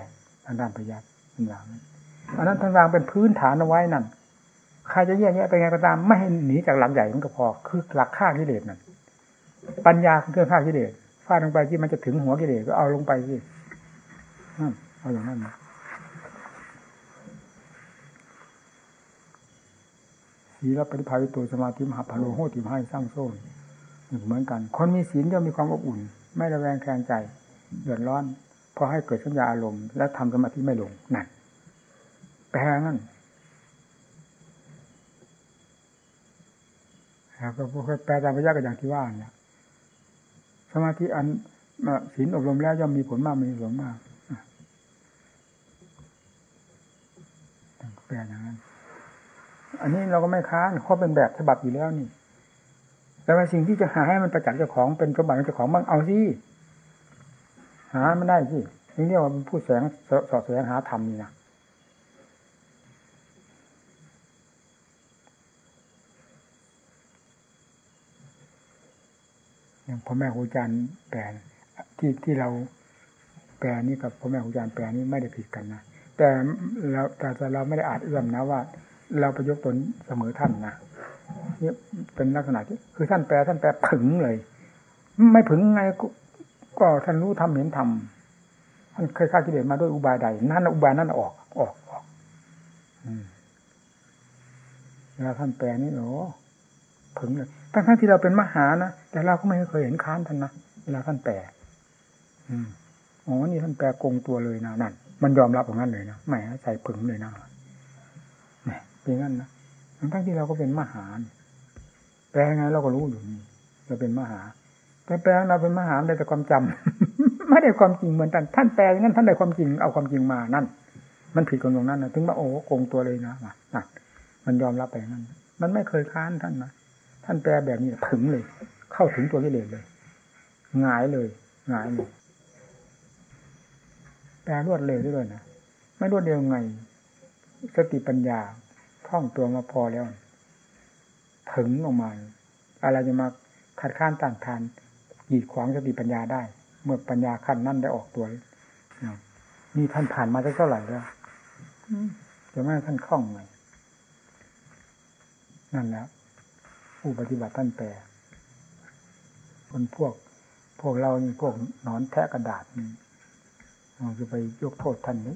ทางด้านปริยัติอันวางอันนั้นท่านวางเป็นพื้นฐานเอาไว้นั่น ใครจะแยกแยะไปไงก็ตาม ไม่ให้หนีจากหลักใหญ่มันก็พอ คือหลักฆ่ากิเลสนั่นปัญญาคือเครื่องฆ่ากิเลสฟาดลงไปที่มันจะถึงหัวกิเลสก็เอาลงไปสิเอาอย่างนั้นนะศีลปฏิภาวิตัวสมาธิมหาพโลโหติมให้สร้างโซ่เหมือนกัน คนมีศีลย่อมมีความอบอุ่น ไม่ระแวงแคลงใจเดือดร้อนพอให้เกิดสัญญาอารมณ์ และทำสมาธิไม่ลงนั่นแปลนั่นแล้ว ก็พวกแปลตามพระยาก็อย่างที่ว่าเนี่ยสมาธิอันศีลอบรมแล้วย่อมมีผลมากมีผลมากแปลอย่างนั้น อันนี้เราก็ไม่ค้านข้อเป็นแบบฉบับอยู่แล้วนี่แต่ว่าสิ่งที่จะหาให้มันประจักษ์เจ้าของเป็นสมบัติเจ้าของบ้างเอาสิหาไม่ได้สินี่เรียกว่าผู้แสงสอดแสงหาธรรมนี่นะ อย่างพ่อแม่ครูอาจารย์แปลที่ที่เราแปลนี่กับพ่อแม่ครูอาจารย์แปลนี่ไม่ได้ผิดกันนะแต่เราแต่เราไม่ได้อาจเอื้อมนะว่า เราประยกตนเสมอท่านนะนี่เป็นลักษณะที่คือท่านแปลท่านแปลผึ่งเลย ไม่ผึ่งไงก็ท่านรู้ทำเห็นทำท่านเคยฆ่ากิเลสมาด้วยอุบายใดนั่นอุบายนั่นออกออกออกเวลาท่านแปลนี่โอ้ผึ่งเลย ทั้งที่เราเป็นมหานะแต่เราก็ไม่เคยเห็นค้านท่านนะเวลาท่านแปลอืมอ๋อนี่ท่านแปลกงตัวเลยนะนั่นมันยอมรับองนั้นเลยนะไม่ใส่ผึ่งเลยนะเนี่ยเป็นงั้นนะทั้งที่เราก็เป็นมหาแปลไงเราก็รู้อยู่นี่เราเป็นมหาแต่แปลเราเป็นมหาได้แต่ความจำไม่ได้ความจริงเหมือนท่านท่านแปลอย่างนั้นท่านได้ความจริงเอาความจริงมานั่น มันผิดกันตรงนั้นนะถึงว่าโอ้โกงตัวเลยนะนั่นมันยอมรับไปอย่างนั้น มันไม่เคยค้านท่านนะ ท่านแปลแบบนี้ถึงเลย เข้าถึงตัวกิเลสเลยหงายเลยหงายเลยแปลรวดเร็วด้วยนะไม่รวดเร็วไง สติปัญญาท่องตัวมาพอแล้วถึงออกมาอะไรจะมาขัดข้านต่างทานกีดขวางสติปัญญาได้ เมื่อปัญญาขั้นนั่นได้ออกตัวนี่ท่านผ่านมาได้เท่าไหร่แล้วจะไม่ท่านคล่องไงนั่นแหละ ผู้ปฏิบัติท่านแปลคนพวก พวกเรานี่พวกนอนแทะกระดาษนี่เราจะไปยกโทษท่านนี้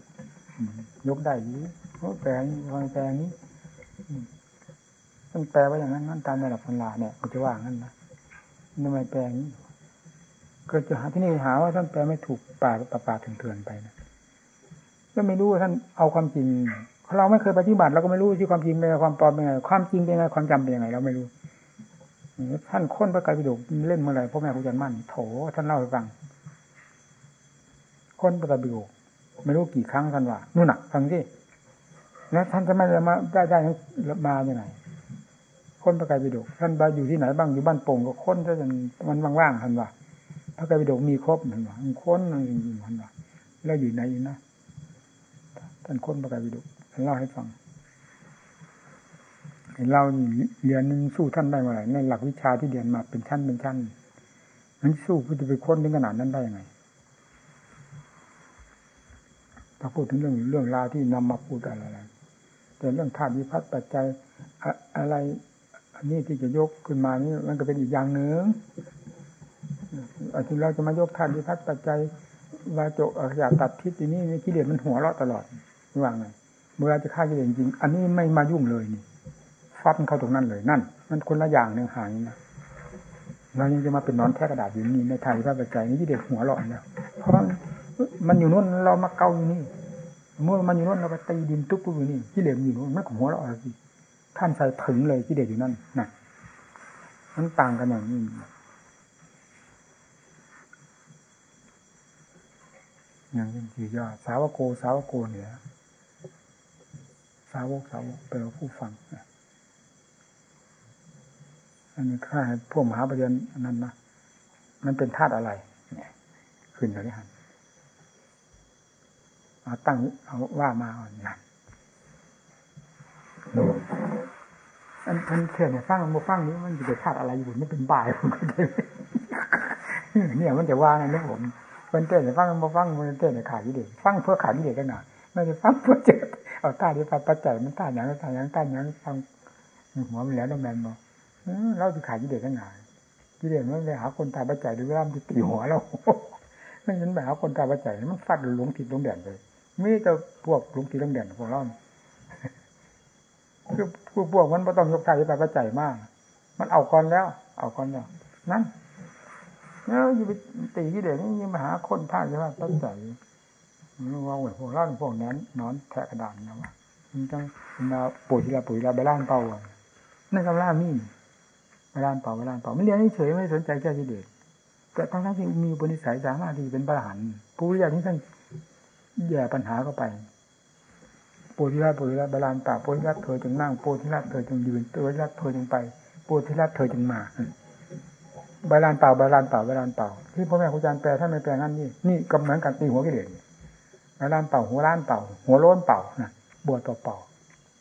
ยกได้ยี่เพราะแปลนี้วางแปลนี้ต้องแปลไว่าอย่างนั้นนั่นตามในหลักพันลาเนี่ยมันจะว่างั้นนะทำไมแปลนี้ก็จะหาที่นี่หาว่าท่านแปลไม่ถูกป่าป่าป่าถึงเถื่อนไปนะก็ไม่รู้ว่าท่านเอาความจริงเราไม่เคยปฏิบัติเราก็ไม่รู้ที่ความจริงเป็นไงความปลอมเป็นไงความจริงเป็นไงความจำเป็นยังไงเราไม่รู้ ท่านค้นพระไตรปิฎกเล่นเมื่อไรพ่อแม่ครูจันมั่นโถท่านเล่าให้ฟังค้นพระไตรปิฎกไม่รู้กี่ครั้งท่านว่านู่นหนักฟังที่แล้วท่านจะไมจะมาได้ได้มาอย่างไงค้นพระไตรปิฎกท่านไปอยู่ที่ไหนบ้างอยู่บ้านโป่งก็ค้นถ้ามันว่างๆท่านว่าพระไตรปิฎกมีครบท่านว่าค้นท่านว่าแล้วอยู่ไหนนะท่านค้นพระไตรปิฎกท่านเล่าให้ฟัง เราเรียนสู้ท่านได้เมื่อไหร่ในหลักวิชาที่เรียนมาเป็นชั้นเป็นชั้นมันสู้เพื่อจะไปค้นถึงขนาดนั้นได้ยังไงถ้าพูดถึงเรื่องเรื่องราวที่นำมาพูดอะไรแต่เรื่องธาตุวิพัฒน์ปัจจัยอะไร อันนี้ที่จะยกขึ้นมานี่มันก็เป็นอีกอย่างหนึ่งอาทิเราจะมายกธาตุวิพัฒน์ปัจจัยวาจกอยากตัดทิศที่นี่กิเลสมันหัวเราะตลอดว่างไงเมื่อจะฆ่ากิเลสจริง อันนี้ไม่มายุ่งเลยนี่ ฟัดเข้าตรงนั้นเลยนั่น มันคนละอย่างหนึ่งหายนะเรายังจะมาเป็นนอนแท้กระดาษอยู่นี่ในไทยพระปัจจัยนี่ที่เด็กหัวหลอนนะเพราะมันอยู่นู้นเรามาเกาอยู่นี่เมื่อมันอยู่นู้นเราไปตีดินตุ๊บปุ๊บอยู่นี่ที่เด็กอยู่นู้นมันหัวเราะสิท่านใส่ถึงเลยที่เด็กอยู่นั่นนะมันต่างกันอย่างนี้อย่างที่สี่ยอดสาวโกสาวโกเนี่ยสาวกสาวกเป็นผู้ฟัง อันนี้ข้าให้พวกมหาปริญญานั้นนะมันเป็นธาตุอะไร เนี่ยขึ้นเลยฮันเอาตั้งเอาว่ามาอ่อนนั่นอันท่านเทียนเนี่ยฟังมาฟังนี้มันจะเป็นธาตุอะไรอยู่มันเป็นบ่ายผมก็ได้เนี่ยมันจะว่าไงนะผมมันเต้นเนี่ยฟังมาฟังมันเต้นเนี่ยขาดวิเดชฟังเพื่อขาดวิเดชกันหน่อยไม่ได้ฟังเพื่อเจ็บเอาท่าที่ปัจจัยมันท่าอย่างท่าอย่างท่าอย่างฟังหัวมันแล้วน้ำแมนบอก เราจะขาดวิเดชกันหน่อยวิเดชมันไปหาคนตายปัจจัยหรือว่ามันตีหัวเราไม่เห็นไปหาคนตายปัจจัยมันฟัดหลงผิดหลงเด่นเลยมีแต่พวกหลงผิดหลงเด่นพวกเราคือผู้พวกมันไม่ต้องยกท่าที่ปัจจัยมาก มันเอาก่อนแล้ว เอาก่อนแล้วนั่นแล้วอยู่ไปตีกิเลสนี่มาหาคนท่าใช่ไหมตั้งใจมันว่าโอ้ยพวกร่างพวกนั้นนอนแทะกระดานนะว่ามันต้องมาปุ๋ยทีละปุ๋ยละไปล่างเป่านั่นกำลังมี ล่างเป่าไปล่างเป่าไม่เรียนเฉยไม่สนใจแก้กิเลสแต่ทั้งทั้งที่มีบริสัยสามารถที่เป็นพระหันผู้วิญญาที่ท่านแย่ปัญหาเข้าไปปุถิระปุถิระบาลานป่าปุถิระเธอจึงนั่งปุถิระเธอจึงยืนปุถิระเธอจึงไปโปฐิละเธอจึงมาใบลานเปล่าใบลานเปล่าใบลานเปล่าที่พ่อแม่ครูอาจารย์แปลท่านไม่แปลงั้นนี่นี่ก็เหมือนกันตีหัวกิเลสใบลานเปล่าหัวล้านเปล่า หัวโล้นเปล่านะบวชเปล่า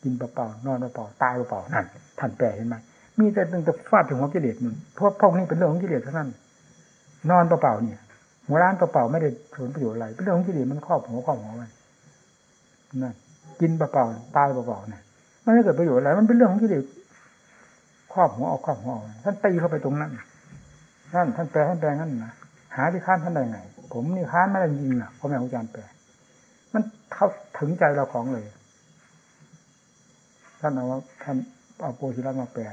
กินเปล่านอนเปล่าตายเปล่านั่นท่านแปลเห็นไหม มีแต่ตีแต่ฟาดถึงหัวกิเลสมันพวกพวกนี้เป็นเรื่องของกิเลสเท่านั้น นอนเปล่าเนี่ยหัวล้านเปล่าไม่ได้ผลประโยชน์อะไรเป็นเรื่องของกิเลสมันครอบหัวครอบหัวไว้นั่นกินเปล่าๆตายเปล่าๆเนี่ยมันไม่เกิดประโยชน์อะไรมันเป็นเรื่องของกิเลสครอบหัวออกครอบหัวท่านตีเข้าไปตรงนั้นนั่นท่านแปลท่านแปลงั้นนะหาที่ค้านท่านได้ไง ผมนี่ค้านไม่ได้ยิงนะพ่อแม่อาจารย์แปลมันเข้าถึงใจเราของเลยท่านเอาว่าท่านเอาโปธิรัตมาแปล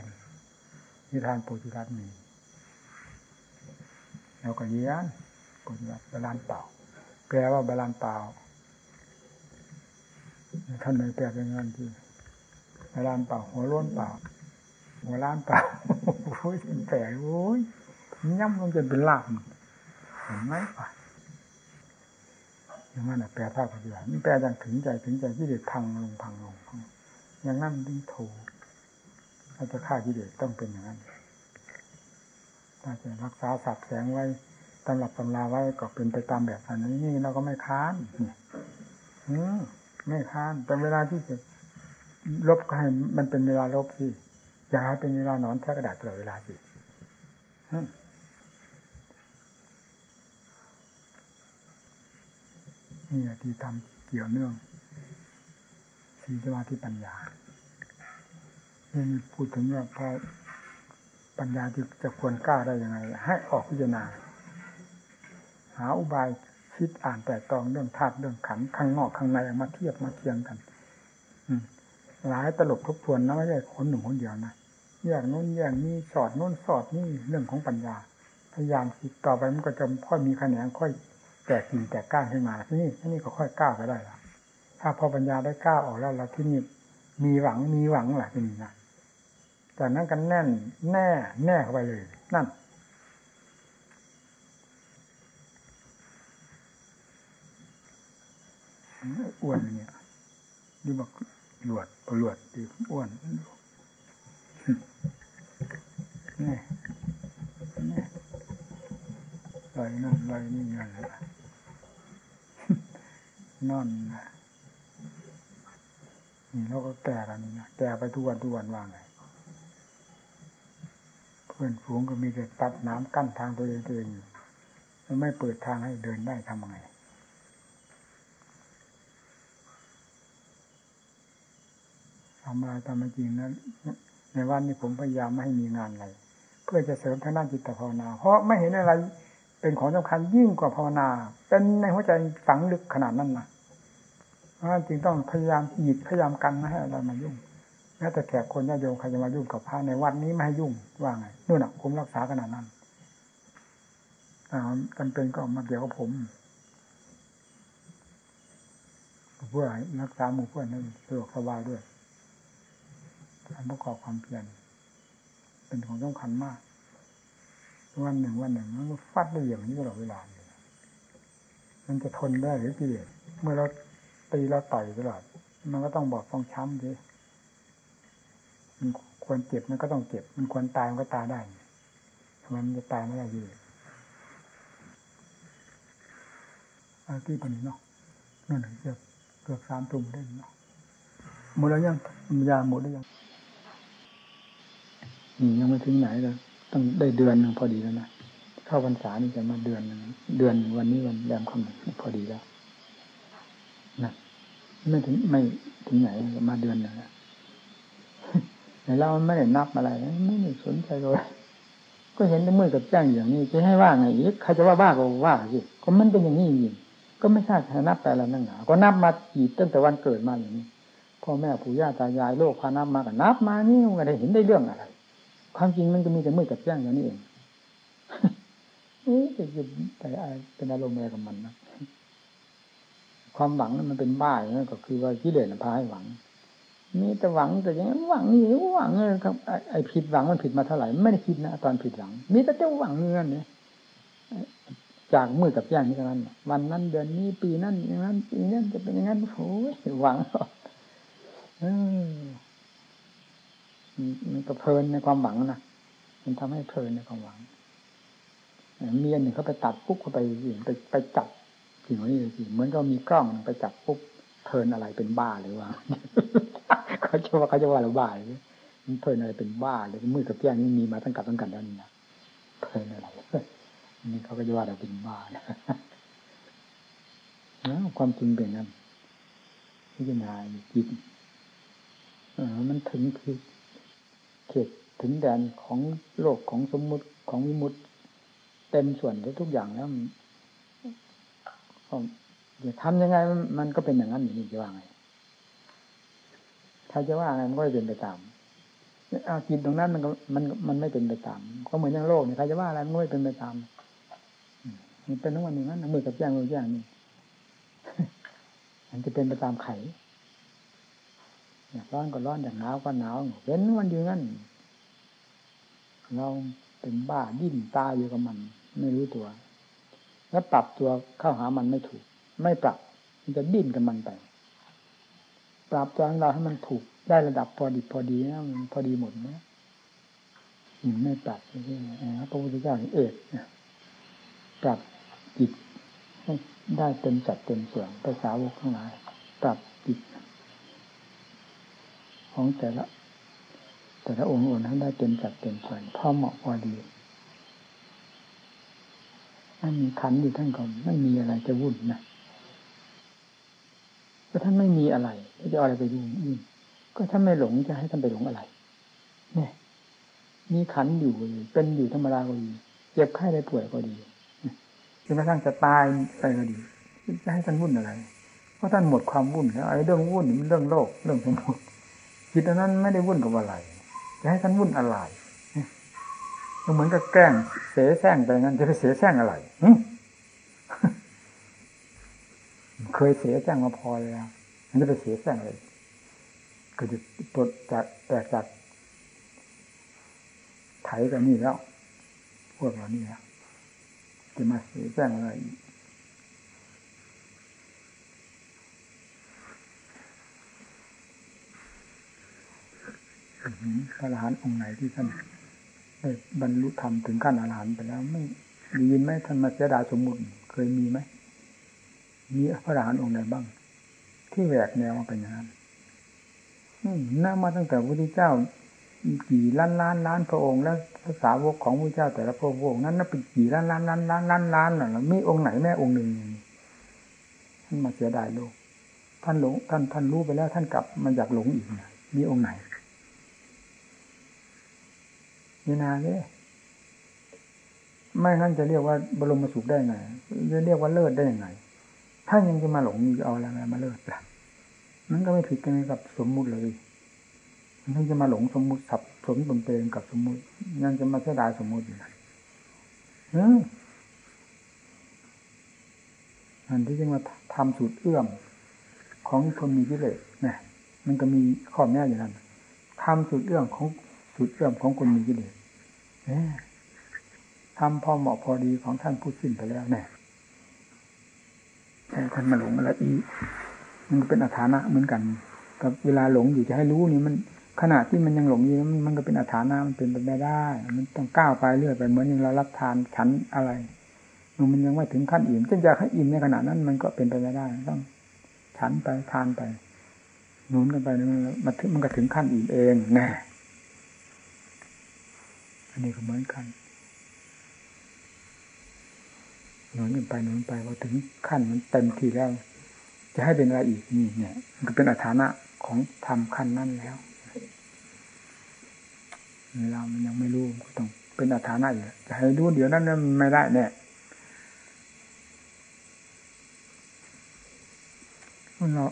นิทานโปธิรัตมีแล้วก็เยียนโปธิรัตบาลานเปล่า แปลว่าบาลานเปล่าท่านไม่แปลเป็นงานที่บาลานเปล่า หัวล้นเปล่า หัวล้านเปล่าโอ้ยแปลโอ้ยย่ำลงจนเป็นลาบเห็นไหมป่ะอย่างนั้นแปลภาพปฏิบัติมันแปลอย่างถึงใจถึงใจที่เด็ดพังลงพังลงอย่างนั้นถึงถูก ถ้าจะฆ่าที่เด็ดต้องเป็นอย่างนั้นถ้าจะรักษาสับแสงไว้ตำหรับตำราไว้ก็เป็นไปตามแบบอันนี้นี่เราก็ไม่ค้านนี่ยอืมไม่ค้านแต่เวลาที่จะลบก็ให้มันเป็นเวลาลบสิอย่าให้เป็นเวลานอนแท้กระดาษตลอดเวลาสินี่ที่ทำเกี่ยวเนื่องสีสมาธิปัญญา พูดถึงว่าพอปัญญาที่จะควรกล้าได้ยังไง ให้ออกพิจารณา หาอุบายคิดอ่านแต่ตองเรื่องธาตุเรื่องขันข้างนอกข้างในมาเทียบมาเทียงกัน อืหลายตลบทบทวนนะไม่ใช่คนหนึ่งคนเดียวนะแยกโน้นแยกนี้สอดโน้นสอดนี่เรื่องของปัญญา พยายามคิดต่อไปมันก็จะค่อยมีคะแนนค่อยแตกกิ่งแตกก้านขึ้นมาที่นี่ที่นี่ก็ค่อยก้าวไปได้ละถ้าพอปัญญาได้ก้าวออกแล้วเราที่นี่มีหวังมีหวังแหละที่นี่นะ จากนั้นกันแน่น แน่ แน่เข้าไปเลย นั่น อ้วนเนี่ยนี่บอกหลวดหลวดดีอ้วนนี่นี่ลอยนั่นลอยนี่นั่นนอนนี่เราก็แก่กันนี่นะแก่ไปทุกวันทุกวันว่าไง เพื่อนฝูงก็มีแต่ตัดน้ำกั้นทางตัวเองตัวเองมันไม่เปิดทางให้เดินได้ทำไงทำอะไรทำจริงนั้นในวันนี้ผมพยายามไม่ให้มีงานอะไรเพื่อจะเสริมทางด้านจิตภาวนา เพราะไม่เห็นอะไร เป็นของสำคัญยิ่งกว่าภาวนา เป็นในหัวใจฝังลึกขนาดนั้นนะเพราะจึงต้องพยายามหยิบพยายามกันไม่ให้อะไรมายุ่ง แม้แต่แขกคนญาโยมใครจะมายุ่งกับพระในวัดนี้ไม่ให้ยุ่งว่าไงนู่นน่ะผมรักษาขนาดนั้นอ่าจำเป็นก็มาเกี่ยวกับผมเพื่อรักษาหมู่เพื่อนให้สะดวกสบายด้วยการประกอบความเพียรเป็นของสำคัญมาก วันหนึ่งวันหนึ่งมันก็ฟัดได้อย่างนี้ตลอดเวลาเลยมันจะทนได้หรือกิเลสเมื่อเราตีเราต่อยตลอดมันก็ต้องบอกต้องช้ำดิ มันควรเจ็บมันก็ต้องเจ็บ มันควรตายมันก็ตายได้ทำไมมันจะตายไม่ได้ยู่อาที่ปนี้เนาะนั่นเกือบเกือบสามตุ่มได้เนาะหมดแล้วยังยาหมดแล้วยังนี่ยังไม่ถึงไหนเลยต้องได้เดือนหนึ่งพอดีแล้วนะเข้าพรรษานี่จะมาเดือนหนึ่งเดือนวันนี้วันแรมคำพอดีแล้วนะไม่ถึงไม่ถึงไหนมาเดือนหนึ่งแล้ว ในเราไม่ได้นับอะไร ไม่ได้สนใจเลย ก็เห็นแต่มือกับแจ้งอย่างนี้จะให้ว่าไงอีกใครจะว่าบ้าก็ว่าสิก็มันเป็นอย่างนี้จริงก็ไม่ใช่นับไปแล้วนั่งหนาก็นับมาอีกตั้งแต่วันเกิดมาอย่างนี้พ่อแม่ปู่ย่าตายายโลกพานับมากับนับมานี่มันได้เห็นได้เรื่องอะไร ความจริงมันก็มีแต่มือกับแจ้งอย่างนี้เองเอ๊ะจะหยุดไปเป็นอารมณ์อะไรกับมันนะความหวังนั้นมันเป็นบ้าอย่างนั้นก็คือว่ากิเลสพาให้หวัง มีแต่หวังแต่ยังหวังนี่หวังเลยครับไอ้ผิดหวังมันผิดมาเท่าไหร่ไม่ได้คิดนะตอนผิดหวัง มีแต่เจ้าหวังเงื่อนเนี่ยจากมือกับแจ้งนี่เท่านั้น วันนั้นเดือนนี้ปีนั้นอย่างนั้นปีนั้นจะเป็นอย่างนั้นโอ้ยหวังเออมันก็เพลินในความหวังนะมันทำให้เพลินในความหวังเมียหนึ่งเขาไปตัดปุ๊บเขาไปไปไปจับสิ่งนี้เลยสิเหมือนก็มีกล้องไปจับปุ๊บ เพลินอะไรเป็นบ้าหรือว่าเขาจะว่าเขาจะว่าเราบ้าหรือมันเพลินอะไรเป็นบ้าหรือมือกับแก้งนี่มีมาตั้งกับตั้งกันแล้วนี่นะเพลินอะไรนี่เขาก็จะว่าเราเป็นบ้านะความจริงเป็นนั้นพิจารณาจิตมันถึงคือเขตถึงแดนของโลกของสมมุติของวิมุตเต็มส่วนทุกอย่างแล้ว จะทำยังไงมันก็เป็นอย่างนั้นอย่างนี้จะว่าไงถ้าจะว่าไงมันก็จะเป็นไปตามเอาจิตตรงนั้นมันก็มันมันไม่เป็นไปตาม ก็เหมือนอย่างโลกเนี่ยใครจะว่าอะไรมันไม่เป็นไปตามมันเป็นทั้งวันอย่างนั้นมือกับแย่งมือแย่งนี่มันจะเป็นไปตามไข่ร้อนก็ร้อนอย่างหนาวก็หนาวเห็นมันอยู่งั้นเราเป็นบ้าดิ้นตาอยู่กับมัน ไม่รู้ตัว แล้วปรับตัวเข้าหามันไม่ถูก ไม่ปรับมันจะดิ้นกับมันไป ปรับตัวของเราให้มันถูกได้ระดับพอดีพอดีนะมันพอดีหมดนะไม่ปรับนี่พระพุทธเจ้าเอกปรับจิตให้ได้เต็มจัดเต็มส่วนภาษาวกทั้งหลาย ปรับจิต ของแต่ละ แต่ละองค์องค์นั้ได้เต็มจัดเต็มส่วนพอเหมาะพอดีถ้ามีขันอยู่ท่านก็ไม่มีอะไรจะวุ่นนะ ก็ท่านไม่มีอะไรจะเอาอะไรไปยุ่งก็ท่านไม่หลงจะให้ท่านไปหลงอะไร เนี่ย มีขันอยู่เป็นอยู่ธรรมดาก็ดีเจ็บไข้ได้ป่วยก็ดีจนกระทั่งจะตายไปก็ดีจะให้ท่านวุ่นอะไร เพราะท่านหมดความวุ่นแล้วไอ้เรื่องวุ่นนี่มันเรื่องโลกเรื่องสมมติจิตนั้นไม่ได้วุ่นกับอะไร จะให้ท่านวุ่นอะไรเหมือนกับแกล้งเสแสร้งไปงั้นจะไปเสแสร้งอะไร เคยเสียแจ้งมาพอแล้วมันจะไปเสียแจ้งเลยก็จะปลดจากแตกจากไถกันนี่แล้ว พวกเรานี่แล้วจะมาเสียแจ้งอะไรพระอรหันต์องค์ไหนที่ท่านได้บรรลุธรรมถึงขั้นอรหันต์ไปแล้วไม่มียินไหมท่านมาเสียดาสมมุติเคยมีไหม มีพระอรหันต์องค์ไหนบ้าง ที่แหวกแนวมาเป็นอย่างนั้นน่ามาตั้งแต่พระพุทธเจ้ากี่ล้านล้านล้านพระองค์แล้วภาษาวกของพระเจ้าแต่ละพระองค์นั้นนับเป็นกี่ล้านล้านล้านล้านล้านล้านน่ะมีองค์ไหนแม่องค์หนึ่งท่านมาเสียดายโลกท่านหลงท่านท่านรู้ไปแล้ว ท่านกลับมันอยากหลงอีกมีองค์ไหนนี่นาเลยไม่งั้นจะเรียกว่าบรมสุขได้ไงจะเรียกว่าเลิศได้ยังไง ถ้ายังจะมาหลงเอาอะไรมาเลิศล่ะมันก็ไม่ผิดกันกับสมมุติเลยมันจะมาหลงสมมุติสับสมตนเปงกับสมมุติ ยังจะมาเสียดายสมมุติอยู่เออันที่จะมาทำสูตรเอื้อม ของคนมีกิเลสนี่ยมันก็มีข้อแม่อยู่นั่นทำสูตรเอื้อมของสูตรเอื้อมของคนมีกิเลสทำพอเหมาะพอดีของท่านผู้สิ้นไปแล้วเนี่ย แต่ท่านมาหลงอะไรอีมันเป็นอัฐานะเหมือนกัน กับเวลาหลงอยู่จะให้รู้นี่มันขณะที่มันยังหลงอยู่มันก็เป็นอัฐานะมันเป็นไปไม่ได้ มันต้องก้าวไปเรื่อยไปเหมือนอย่างเรารับทานฉันอะไรมันยังไม่ถึงขั้นอิ่มจึงจะให้อิ่มในขณะนั้น มันก็เป็นไปไม่ได้ ต้องฉันไปทานไปนุนกันไปมันมันก็ถึงขั้นอิ่มเองแน่อันนี้ก็เหมือนกัน หนุนกันไปหนุนไปพอถึงขั้นมันเต็มทีแล้ว จะให้เป็นอะไรอีกนี่เนี่ยมันก็เป็นอัฐานะของทำขั้นนั้นแล้วเรามันยังไม่รู้ก็ต้องเป็นอัฐานะอยู่จะให้รู้เดี๋ยวนั้นไม่ได้เนี่ยเรา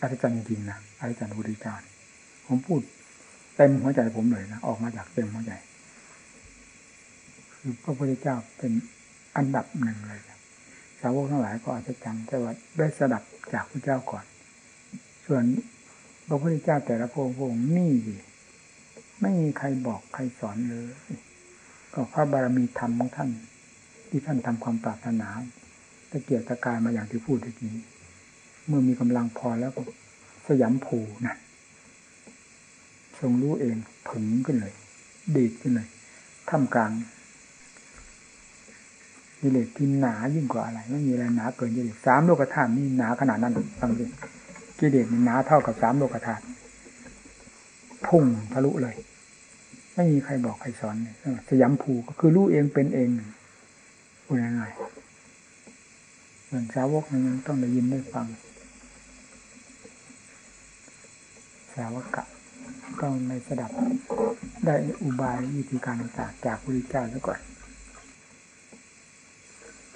อัศจรรย์จริงนะอัศจรรย์บริการ ผมพูดเต็มหัวใจผมเลยนะออกมาจากเต็มหัวใจคือพระพุทธเจ้าเป็น อันดับหนึ่งเลยสาวกทั้งหลายก็อาจจะจำแต่ว่าได้สดับจากพระเจ้าก่อน ส่วนพระพุทธเจ้าแต่ละพระองค์นี่ไม่มีใครบอกใครสอนเลย ก็พระบารมีธรรมของท่าน ที่ท่านทำความปรารถนาตะเกียกตะกายมาอย่างที่พูดเมื่อกี้เมื่อมีกำลังพอแล้วก็สยามผูนะทรงรู้เองผึงขึ้นเลย ดีดขึ้นเลยท่ามกลาง กิเลสที่หนายิ่งกว่าอะไรไม่มีอะไรหนาเกินกิเลสสามโลกธาตุนี่หนาขนาดนั้นฟังดิกิเลสมันหนาเท่ากับสามโลกธาตุพุ่งทะลุเลย ไม่มีใครบอกใครสอนสยามภูก็คือรู้เองเป็นเองพูดง่ายๆส่วนสาวกนั้นต้องได้ยินได้ฟัง สาวกะก็ในสดับได้อุบายวิธีการต่างจากพระพุทธเจ้าแล้วก่อน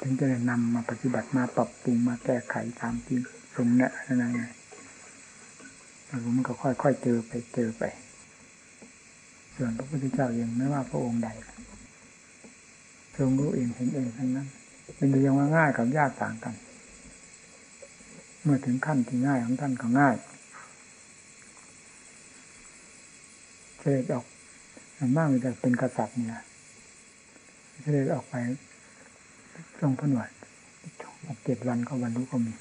ถึงจะนำมาปฏิบัติมาปรับปรุงมาแก้ไขตามที่ทรงแนะนั่นไงแล้วมันก็ค่อยๆเจอไปเจอไป ส่วนพระพุทธเจ้าเองไม่ว่าพระองค์ใดทรงรู้เองเห็นเองทั้งนั้น เป็นเรื่องว่าง่ายกับยากต่างกัน เมื่อถึงขั้นที่ง่ายของท่านก็ง่ายเสด็จออกมากเลยแต่เป็นกษัตริย์เนี่ยเสด็จออกไป ทรงผนวดหกเจ็ดวันก็บรรลุก็มี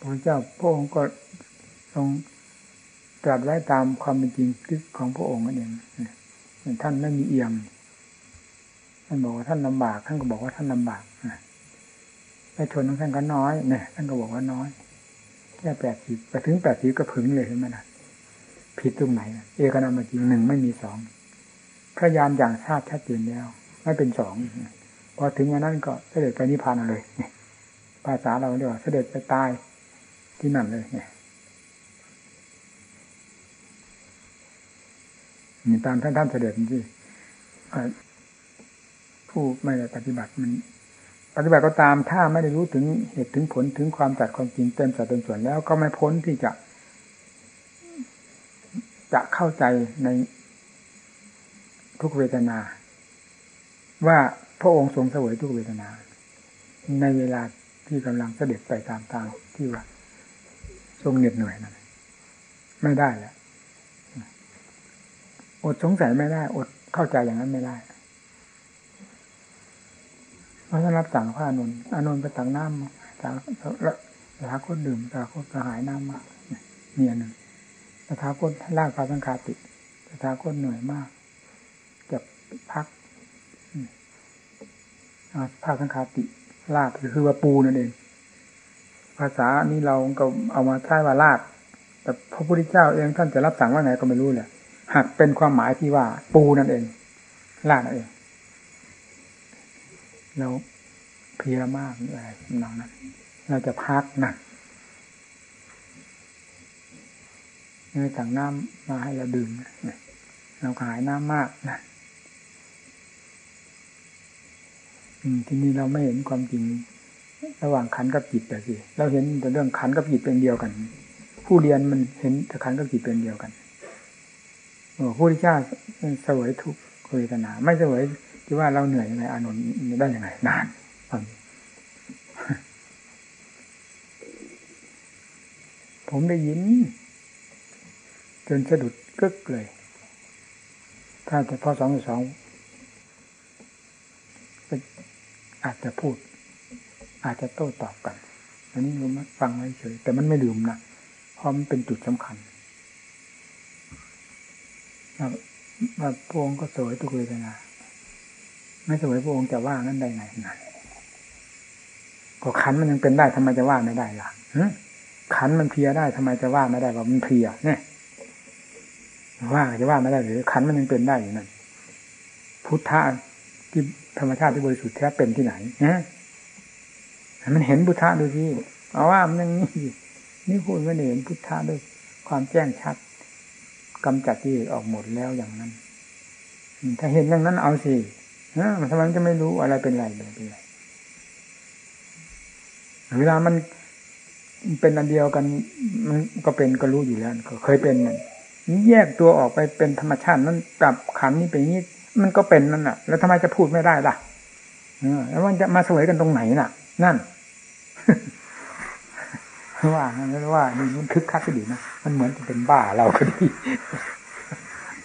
พระเจ้าพระองค์ก็ทรงตรัสไว้ตามความเป็นจริงของพระองค์นั่นเองท่านไม่มีเอี่ยมท่านบอกว่าท่านลำบากท่านก็บอกว่าท่านลำบากไปชนของท่านก็น้อยเนี่ยท่านก็บอกว่าน้อยแค่แปดสิบไปถึงแปดสิบก็ผึงเลยเห็นไหมนะผิดตรงไหน เอกนามจริงหนึ่งไม่มีสองพระยานอย่างชาติชัดเจนแล้ว ไม่เป็นสองพอถึงวันนั้นก็เสด็จไปนิพพานเลยภาษาเราเรียกว่าเสด็จไปตายที่นั่นเลยเนี่ยนี่ตามท่านท่านเสด็จที่ผู้ไม่ได้ปฏิบัติมัน ปฏิบัติก็ตามถ้าไม่ได้รู้ถึงเหตุถึงผลถึงความจัดความจริงเต็มสัดเต็มส่วนแล้วก็ไม่พ้นที่จะ จะเข้าใจในทุกเวทนา ว่าพระองค์ทรงเสวยทุกเวทนา ในเวลาที่กำลังเสด็จไปตามทางที่ว่า ทรงเหน็ดเหนื่อยนั่นไม่ได้แล้วอดสงสัยไม่ได้ อดเข้าใจอย่างนั้นไม่ได้เพราะท่านรับสั่งพระอนุนอนุนไปตักน้ำจากแล้วสถาคตดื่มสถาคตกระหายน้ำมากเมียหนึ่งสถาคตลากพาสังคาติสถาคตเหนื่อยมากจะพัก ภาคสังคาติลากคือว่าปูนั่นเอง ภาษานี้เราก็เอามาใช้ว่าลากแต่พระพุทธเจ้าเองท่านจะรับสั่งว่าไงก็ไม่รู้แหละหากเป็นความหมายที่ว่า ปูนั่นเองลากนั่นเองเราเพียมากอะไรนองนั้น เราจะพักนะในถังน้ำมาให้เราดื่มเราขายน้ำมากนะ ทีนี้เราไม่เห็นความจริง ระหว่างขันกับจิตแต่สิเราเห็นแต่เรื่องขันกับจิตเป็นเดียวกัน ผู้เรียนมันเห็นแต่ขันกับจิตเป็นเดียวกันโอ้ผู้ที่ชาเสวยทุกเวทนา ไม่เสวยที่ว่าเราเหนื่อยยังไงอานนท์ได้ยังไง นานฟังผมได้ยิน จนสะดุดกึกเลย ถ้าแต่พอสองสอง อาจจะพูด อาจจะโต้ตอบกัน อันนี้เราฟังไว้เฉย แต่มันไม่ลืมนะเพราะมันเป็นจุดสำคัญว่าพระองค์ก็สวยทุกเวทนาไม่สวยพระองค์จะว่างั้นได้ไงนั่นก็ขันมันยังเป็นได้ทำไมจะว่าไม่ได้ล่ะขันมันเพียได้ทำไมจะว่าไม่ได้ว่ามันเพียเนี่ยว่าจะว่าไม่ได้หรือขันมันยังเป็นได้อยู่นั่นพุทธะที่ ธรรมชาติที่บริสุทธิ์แท้เป็นที่ไหนนะมันเห็นพุทธะดูสิเอาว่ามันยังนี่นี่พูดไม่เห็นพุทธะด้วยความแจ้งชัดกำจัดที่ออกหมดแล้วอย่างนั้น ถ้าเห็นอย่างนั้นเอาสินะทำไมจะไม่รู้อะไรเป็นไรเลยเป็นไรเวลามันเป็นอันเดียวกัน มันก็เป็นก็รู้อยู่แล้วก็เคยเป็นมันแยกตัวออกไปเป็นธรรมชาตินั้นกับขันนี้เป็นนี้ มันก็เป็นนั่นแหะแล้วทำไมจะพูดไม่ได้ล่ะแล้วมันจะมาสวยกันตรงไหนน่ะ นั่นว่างั้นว่านี่มันคึกคักก็ดีนะมันเหมือนจะเป็นบ้าเราก็ดี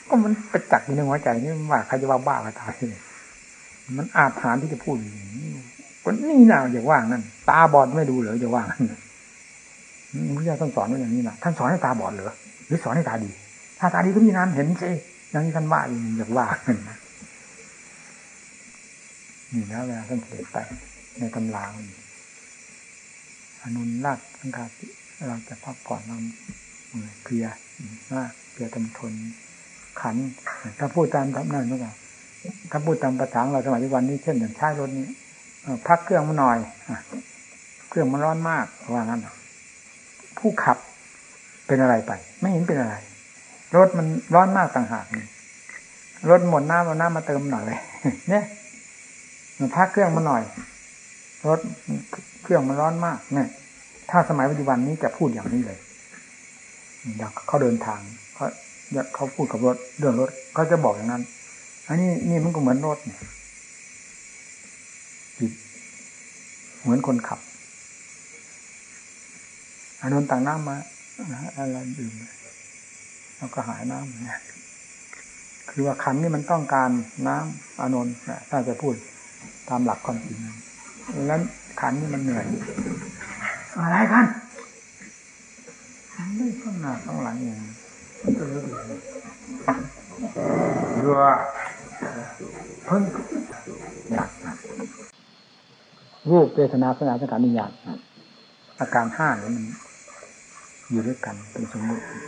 ก็มันประจักษ์อยู่ในหัวใจนี่ว่าใครจะว่าบ้าก็ตายมันอาถรรพ์ที่จะพูดก็นี่นะอย่าว่างนั่นตาบอดไม่ดูเหรออย่าว่างนั่นพระเจ้าท่านสอนไว้อย่างนี้นะท่านสอนให้ตาบอดเหรอหรือสอนให้ตาดี ถ้าตาดีก็มีนั้นเห็นสิ อย่างที่ท่านว่าอย่าว่ากันนะนี่นะเวลาท่านเสด็จไปในตำราอนุนาตสังฆาติเราจะพักผ่อนเราเพียมากเพียทำทนขัน ถ้าพูดตามทับนั่นก็ถ้าพูดตามประถางเราสมัยวันนี้เช่นอย่างใช้รถนี้พักเครื่องมาหน่อยเครื่องมันร้อนมากว่างั้นผู้ขับเป็นอะไรไป ไม่เห็นเป็นอะไร รถมันร้อนมากต่างหากรถหมดน้ำเอาน้ำมาเติมหน่อยเลยเนี่ยมันพักเครื่องมาหน่อย รถเครื่องมันร้อนมาก เนี่ย ถ้าสมัยปัจจุบันนี้จะพูดอย่างนี้เลยอยากเขาเดินทางเขาเขาพูดกับรถเรื่องรถเขาจะบอกอย่างนั้น อันนี้นี่มันก็เหมือนรถเนี่ยเหมือนคนขับอานนท์ต่างน้ำมาอะไรดื่มแล้ วก็หายน้ำเนี่ยคือว่าขันนี่มันต้องการน้ำอานนท์ถ้าจะพูดตามหลักความจริงแล้วขันนี่มันเหนื่อยอะไรกันไม่ข้างหน้าข้างหลังอย่างเรือเพิ่งหนักรูปเวทนาสัญญาสังขารนิยามอาการห้านี่มันอยู่ด้วยกันเป็นสมมติมัน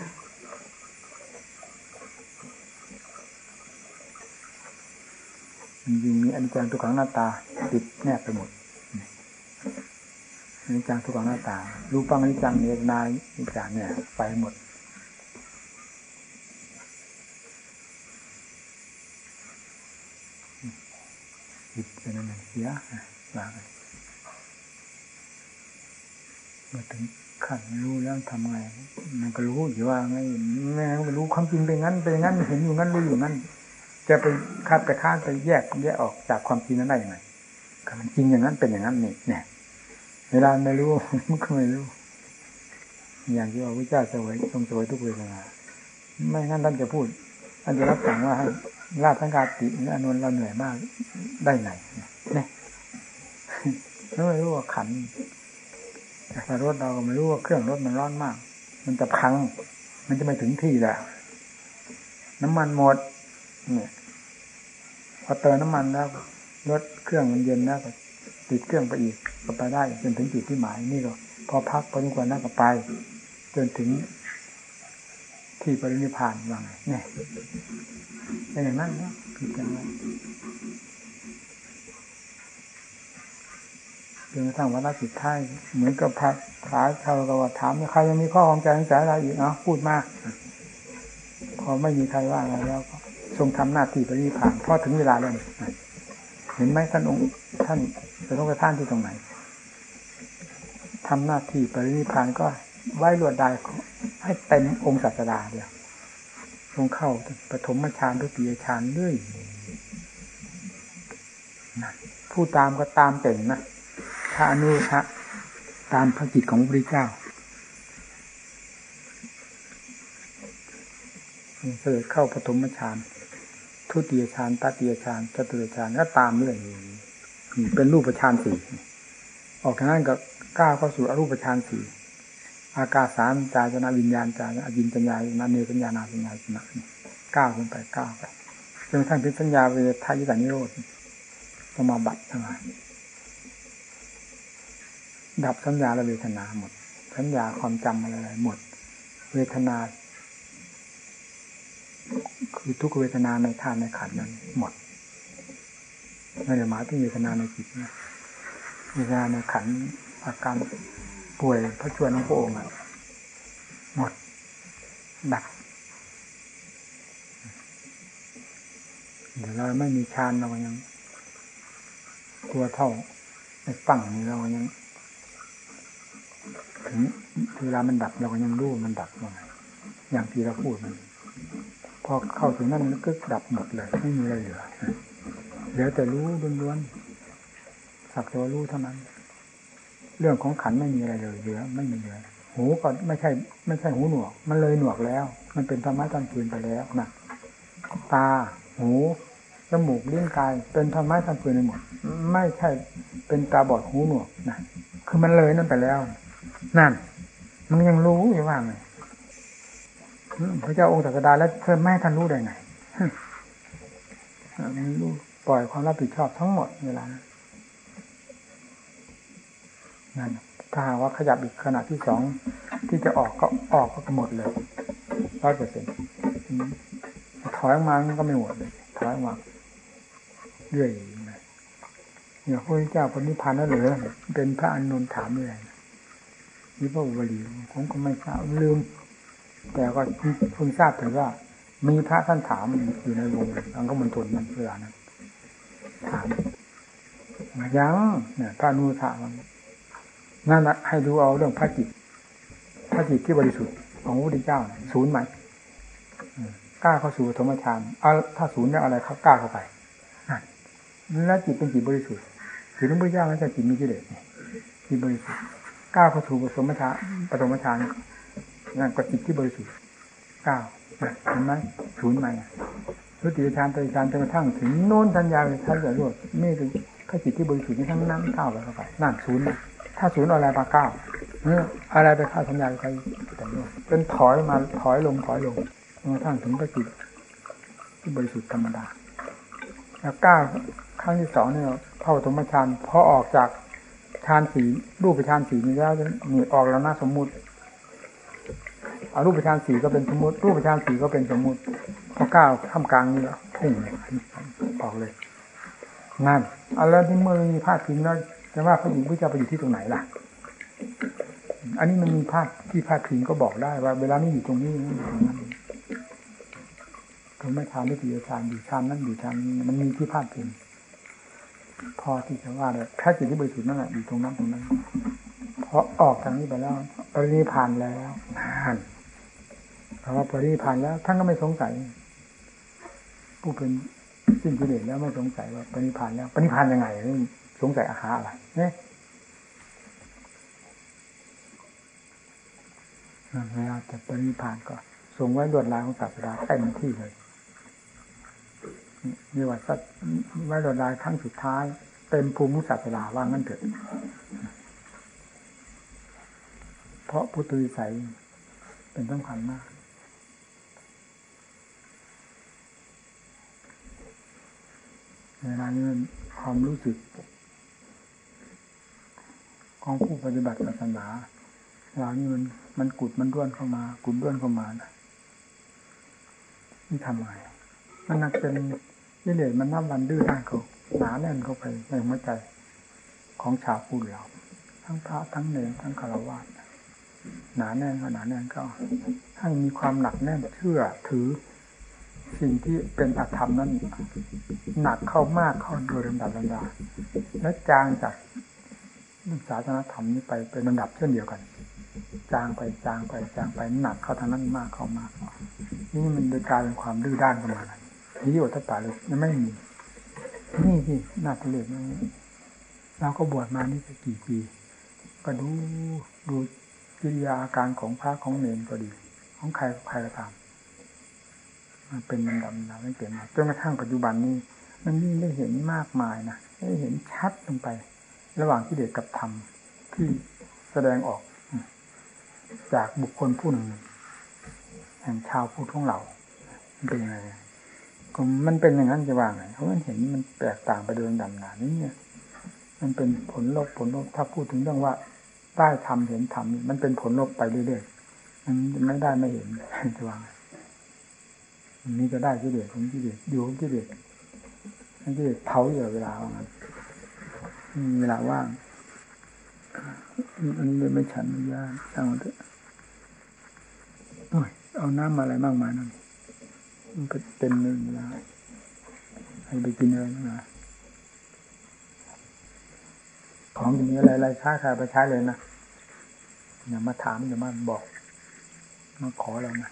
ยิงมีอันจจังทุกขังหน้าตา ติดแนบไปหมดอันจังทุกขังหน้าตา รูปังอันจังเนียนายนิจจังเนี่ยไปหมดจิตเป็นอะไรเสียวางเมื่อถึงขันรู้แล้วทำไง มันก็รู้อยู่ว่าไงแม่ก็รู้ความจริงเป็นงั้นเป็นงั้นเห็นอยู่งั้นรู้อยู่งั้น จะไปคาดไปค้านไปแยกแยกออกจากความจริงนั้นได้ยังไงมันจริงอย่างนั้นเป็นอย่างนั้นนี่เนี่ย เวลาไม่รู้มันก็ไม่รู้ อย่างที่ว่าพระเจ้าสวยทรงสวยทุกเวลาไม่งั้นท่านจะพูดท่านจะรับสั่งว่าให้ลาทั้งกาติอนุนเราเหนื่อยมากได้ไหนเนี่ยไม่รู้ว่าขันแต่รถเราไม่รู้ว่าเครื่องรถมันร้อนมาก มันจะพัง มันจะไม่ถึงที่แหละน้ำมันหมด เนี่ยพอเติมน้ำมันแล้วรถเครื่องมันเย็นแล้วก็ติดเครื่องไปอีกก็ไปได้จนถึงจุดที่หมายนี่ก็ พอพักพอสมควรนั่นก็ไป จนถึงที่ปรินิพานว่าไงเนี่ยเป็นอย่างนั้นนะผิดอย่างนั้นจนกระทั่งวันสุดท้ายเหมือนกับพระขาชาวกว่าถามใครยังมีข้อของใจสงสัยอะไรอีกเนาะพูดมากพอไม่มีใครว่าอะไรแล้วก็ ทรงทำหน้าที่ปริพานพอถึงเวลาแล้วเห็นไหมท่านองค์ท่านจะต้องไปท่านที่ตรงไหนทำหน้าที่ปริพานก็ไหว้ลวดได้ให้เต็มองค์ศาสดาเดียวลงเข้าปฐมฌานทุติยฌานเรื่อยผู้ตามก็ตามเต่งนะถ้าอนุทะตามพระจิตของพระเจ้าเสด็จเข้าปฐมฌาน ทุติยฌานตติยฌานจตุตฌานก็ตามเรื่อยอยู่เป็นรูปฌานสี่ออกจากนั้นก็ก้าวเข้าสู่อรูปฌานสี่อากาสามจายนาวิญญาณจายอยินปัญญานาเนปัญญานาปัญญาสนะก้าวขึ้นไปก้าวไปจนกระทั่งเป็นสัญญาเวทายสันนิโรธสมาบัติทั้งหลายดับสัญญาและเวทนาหมด สัญญาความจำอะไรหมด เวทนา คือทุกเวทนาในธาตุในขันนั้น หมดไม่ได้หมายถึงเวทนาในจิตนะเวทนาในขันอาการป่วยพระชวนของพระองค์หมดดับเดี๋ยวเราไม่มีฌานเรายัง ตัวเท่าในฝั่งเรายัง ถึงเวลามันดับเราก็ยังรู้มันดับยังไงอย่างที่เราพูดมัน พอเข้าถึงนั่นก็ดับหมดเลยไม่มีอะไรเหลือเหลือแต่รู้ล้วนๆสักแต่ว่ารู้เท่านั้น เรื่องของขันไม่มีอะไรเลยเหลือไม่มีเหลือหูก็ไม่ใช่ ไม่ใช่หูหนวก มันเลยหนวกแล้ว มันเป็นธรรมะตอนคืนไปแล้วนะตา หูจมูกลิ้นกาย เป็นธรรมะตอนคืนไปหมด ไม่ใช่เป็นตาบอดหูหนวกนะคือมันเลยนั่นไปแล้ว นั่น มันยังรู้อยู่ว่าไง พระเจ้าองค์ตรัสดาแล้วเธอไม่ท่านรู้ได้ไงมันรู้ปล่อยความรับผิดชอบทั้งหมดเวลานั่นถ้าหากว่าขยับอีกขนาดที่สองที่จะออกก็ออกก็หมดเลยร้อยเปอร์เซ็นต์ถอยมาก็ไม่หมดเลยถอยมาเรื่อยเลยเนี่ยพระเจ้าพระนิพพานนั่นเลยเป็นพระอนุนถามเลยนี่พระอุบลีผมก็ไม่ทราบลืม แต่ก็เพิ่งทราบแต่ว่า มีพระท่านถามอยู่ในวงอังก็มันทนมันเพื่อนะถามยังเนี่ยพระนูถามนั่นแหละให้ดูเอาเรื่องพระจิตพระจิตที่บริสุทธิ์ของพระพุทธเจ้าศูนย์ไหมกล้าเข้าสู่ธรรมชานเอาถ้าศูนย์เนี่ยอะไรเขากล้าเข้าไปแล้วจิตเป็นจิตบริสุทธิ์จิตของพระเจ้าไม่ใช่จิตมีกิเลสจิตบริสุทธิ์กล้าเข้าสู่ปฐมฌานปฐมฌาน นั่นก็จิตที่บริสุทธิ์ก้าวเห็นไหมศูนย์ไหมรุติฌานตริฌานจนกระทั่งถึงโน้นทัญญาท่านจะรู้นี่คือข้าจิตที่บริสุทธิ์นี้ทั้งนั้นก้าวไปเข้าไปนั่นศูนย์ถ้าศูนย์อะไรมาก้าวเมื่ออะไรไปเข้าทัญญาใครแต่เนี่ยเป็นถอยมาถอยลงถอยลงจนกระทั่งถึงข้าจิตที่บริสุทธิ์ธรรมดา แล้วก้าวครั้งที่สองเนี่ยเข้าธรรมฌานพอออกจากฌานสีรูปฌานสีนี้แล้วนี่ออกแล้วนะสมมุติ อารูปฌานสีก็เป็นสมมุติ รูปฌานสีก็เป็นสมมุติพอก้าวทำกลางนี่แล้วพุ่งออกเลยนั่นเอาแล้วที่เมื่อมีพาดพิงแล้วจะว่าพระหญิงพระเจ้าไปอยู่ที่ตรงไหนล่ะ อันนี้มันมีพาดที่พาดพิงก็บอกได้ว่า เวลานี้อยู่ตรงนี้อยู่ตรงนั้นถึงไม่ทานไม่ตีฌานอยู่ฌานนั้นอยู่ฌานมันมีที่พาดพิงพอที่จะว่าเลยถ้าจิตที่บริสุทธิ์นั่นแหละอยู่ตรงนั้นตรงนั้นเพราะออกทางนี้ไปแล้วปรินิพานแล้วนาน เพราว่าปรินิพานแล้วท่านก็ไม่สงสัยผู้เป็นสิ้นกิเลสแล้วไม่สงสัยว่าปรินิพานแล้วปรินิพานยังไงสงสัยอาหาอะไรเนี่ยเวลาจะปรินิพานก็ส่งไว้ลวดลายของศาสดาเต็มที่เลยนี่ว่าสักไว้รดลายครั้งสุดท้าย เต็มภูมิศาสนาว่างั้นเถิดเพราะพุทธิสัยเป็นสำคัญมาก เวลานี้มันความรู้สึก ของผู้ปฏิบัติศาสนาเวลานี้มันมันกุดมันด้วนเข้ามา กุดด้วนเข้ามานะนี่ทำไงมันนักเป็นกิเลสมันน้ำวันดื้อด้านเขาหนาแน่นเข้าไปในหัวใจของชาวพุทธเราทั้งพระทั้งเนรทั้งคารวะหนาแน่นก็หนาแน่นก็ให้มีความหนักแน่นเชื่อถือ สิ่งที่เป็นอธรรมนั้นหนักเข้ามากเข้าโดยลำดับลำดาและจางจากศาสนธรรมนี้ไปเป็นลำดับเช่นเดียวกัน จางไปจางไปจางไปหนักเข้าทางนั้นมากเข้ามาก นี่มันโดยการเป็นความดื้อด้านประมาณนั้นนิโยตตาเลยไม่มีนี่ที่นาทะเลนี่เราก็บวชมานี่จะกี่ปี ก็ดูดูกิริยาอาการของพระของเนรก็ดี ของใครใครก็ตาม มันเป็นมันดำนะไม่เปลี่ยนมาจนกระทั่งปัจจุบันนี้ มันยิ่งได้เห็นมากมายนะได้เห็นชัดลงไป ระหว่างที่เด็กกับธรรมที่แสดงออก จากบุคคลผู้หนึ่งแห่งชาวผู้ท่องเรามันเป็นยังไงก็มันเป็นอย่างนั้นจะว่าไงเพราะมันเห็นมันแตกต่างไปโดยดำหนานี่เนี่ยมันเป็นผลลบผลลบถ้าพูดถึงเรื่องว่าได้ทำเห็นทำมันเป็นผลลบไปเรื่อยๆมันไม่ได้ไม่เห็นจะว่าไง อันนี้ก็ได้ที่เด็ดของที่เด็ดอยู่ของที่เด็ดที่เด็ดเผาอยู่เวลาว่างเวลาว่างอันนี้ไม่ฉันไม่ยากตั้งมันเถอะโอ้ยเอาน้ำมาอะไรมากมายนั่นมันก็เต็มเลยเวลาให้ไปกินอะไรนะของอย่างนี้อะไรอะไรใช้ใครไปใช้เลยนะอย่ามาถามอย่ามาบอก มาขอเรานะ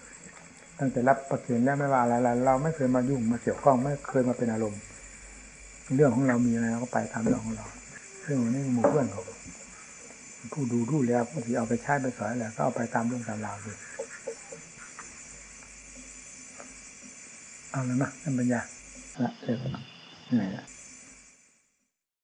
ตั้งแต่รับประเคนแล้วไม่ว่าอะไรเราไม่เคยมายุ่งมาเกี่ยวข้องไม่เคยมาเป็นอารมณ์ เรื่องของเรามีอะไรเราก็ไปตามเรื่องของเราเรื่องนี้หมู่เพื่อนเขาผู้ดูดูแล้วบางทีเอาไปใช้ไปสอยแล้วก็เอาไปตามเรื่องตามราวเลยเอาแล้วนะนั่นปัญญาละเร็วเหนื่อยละ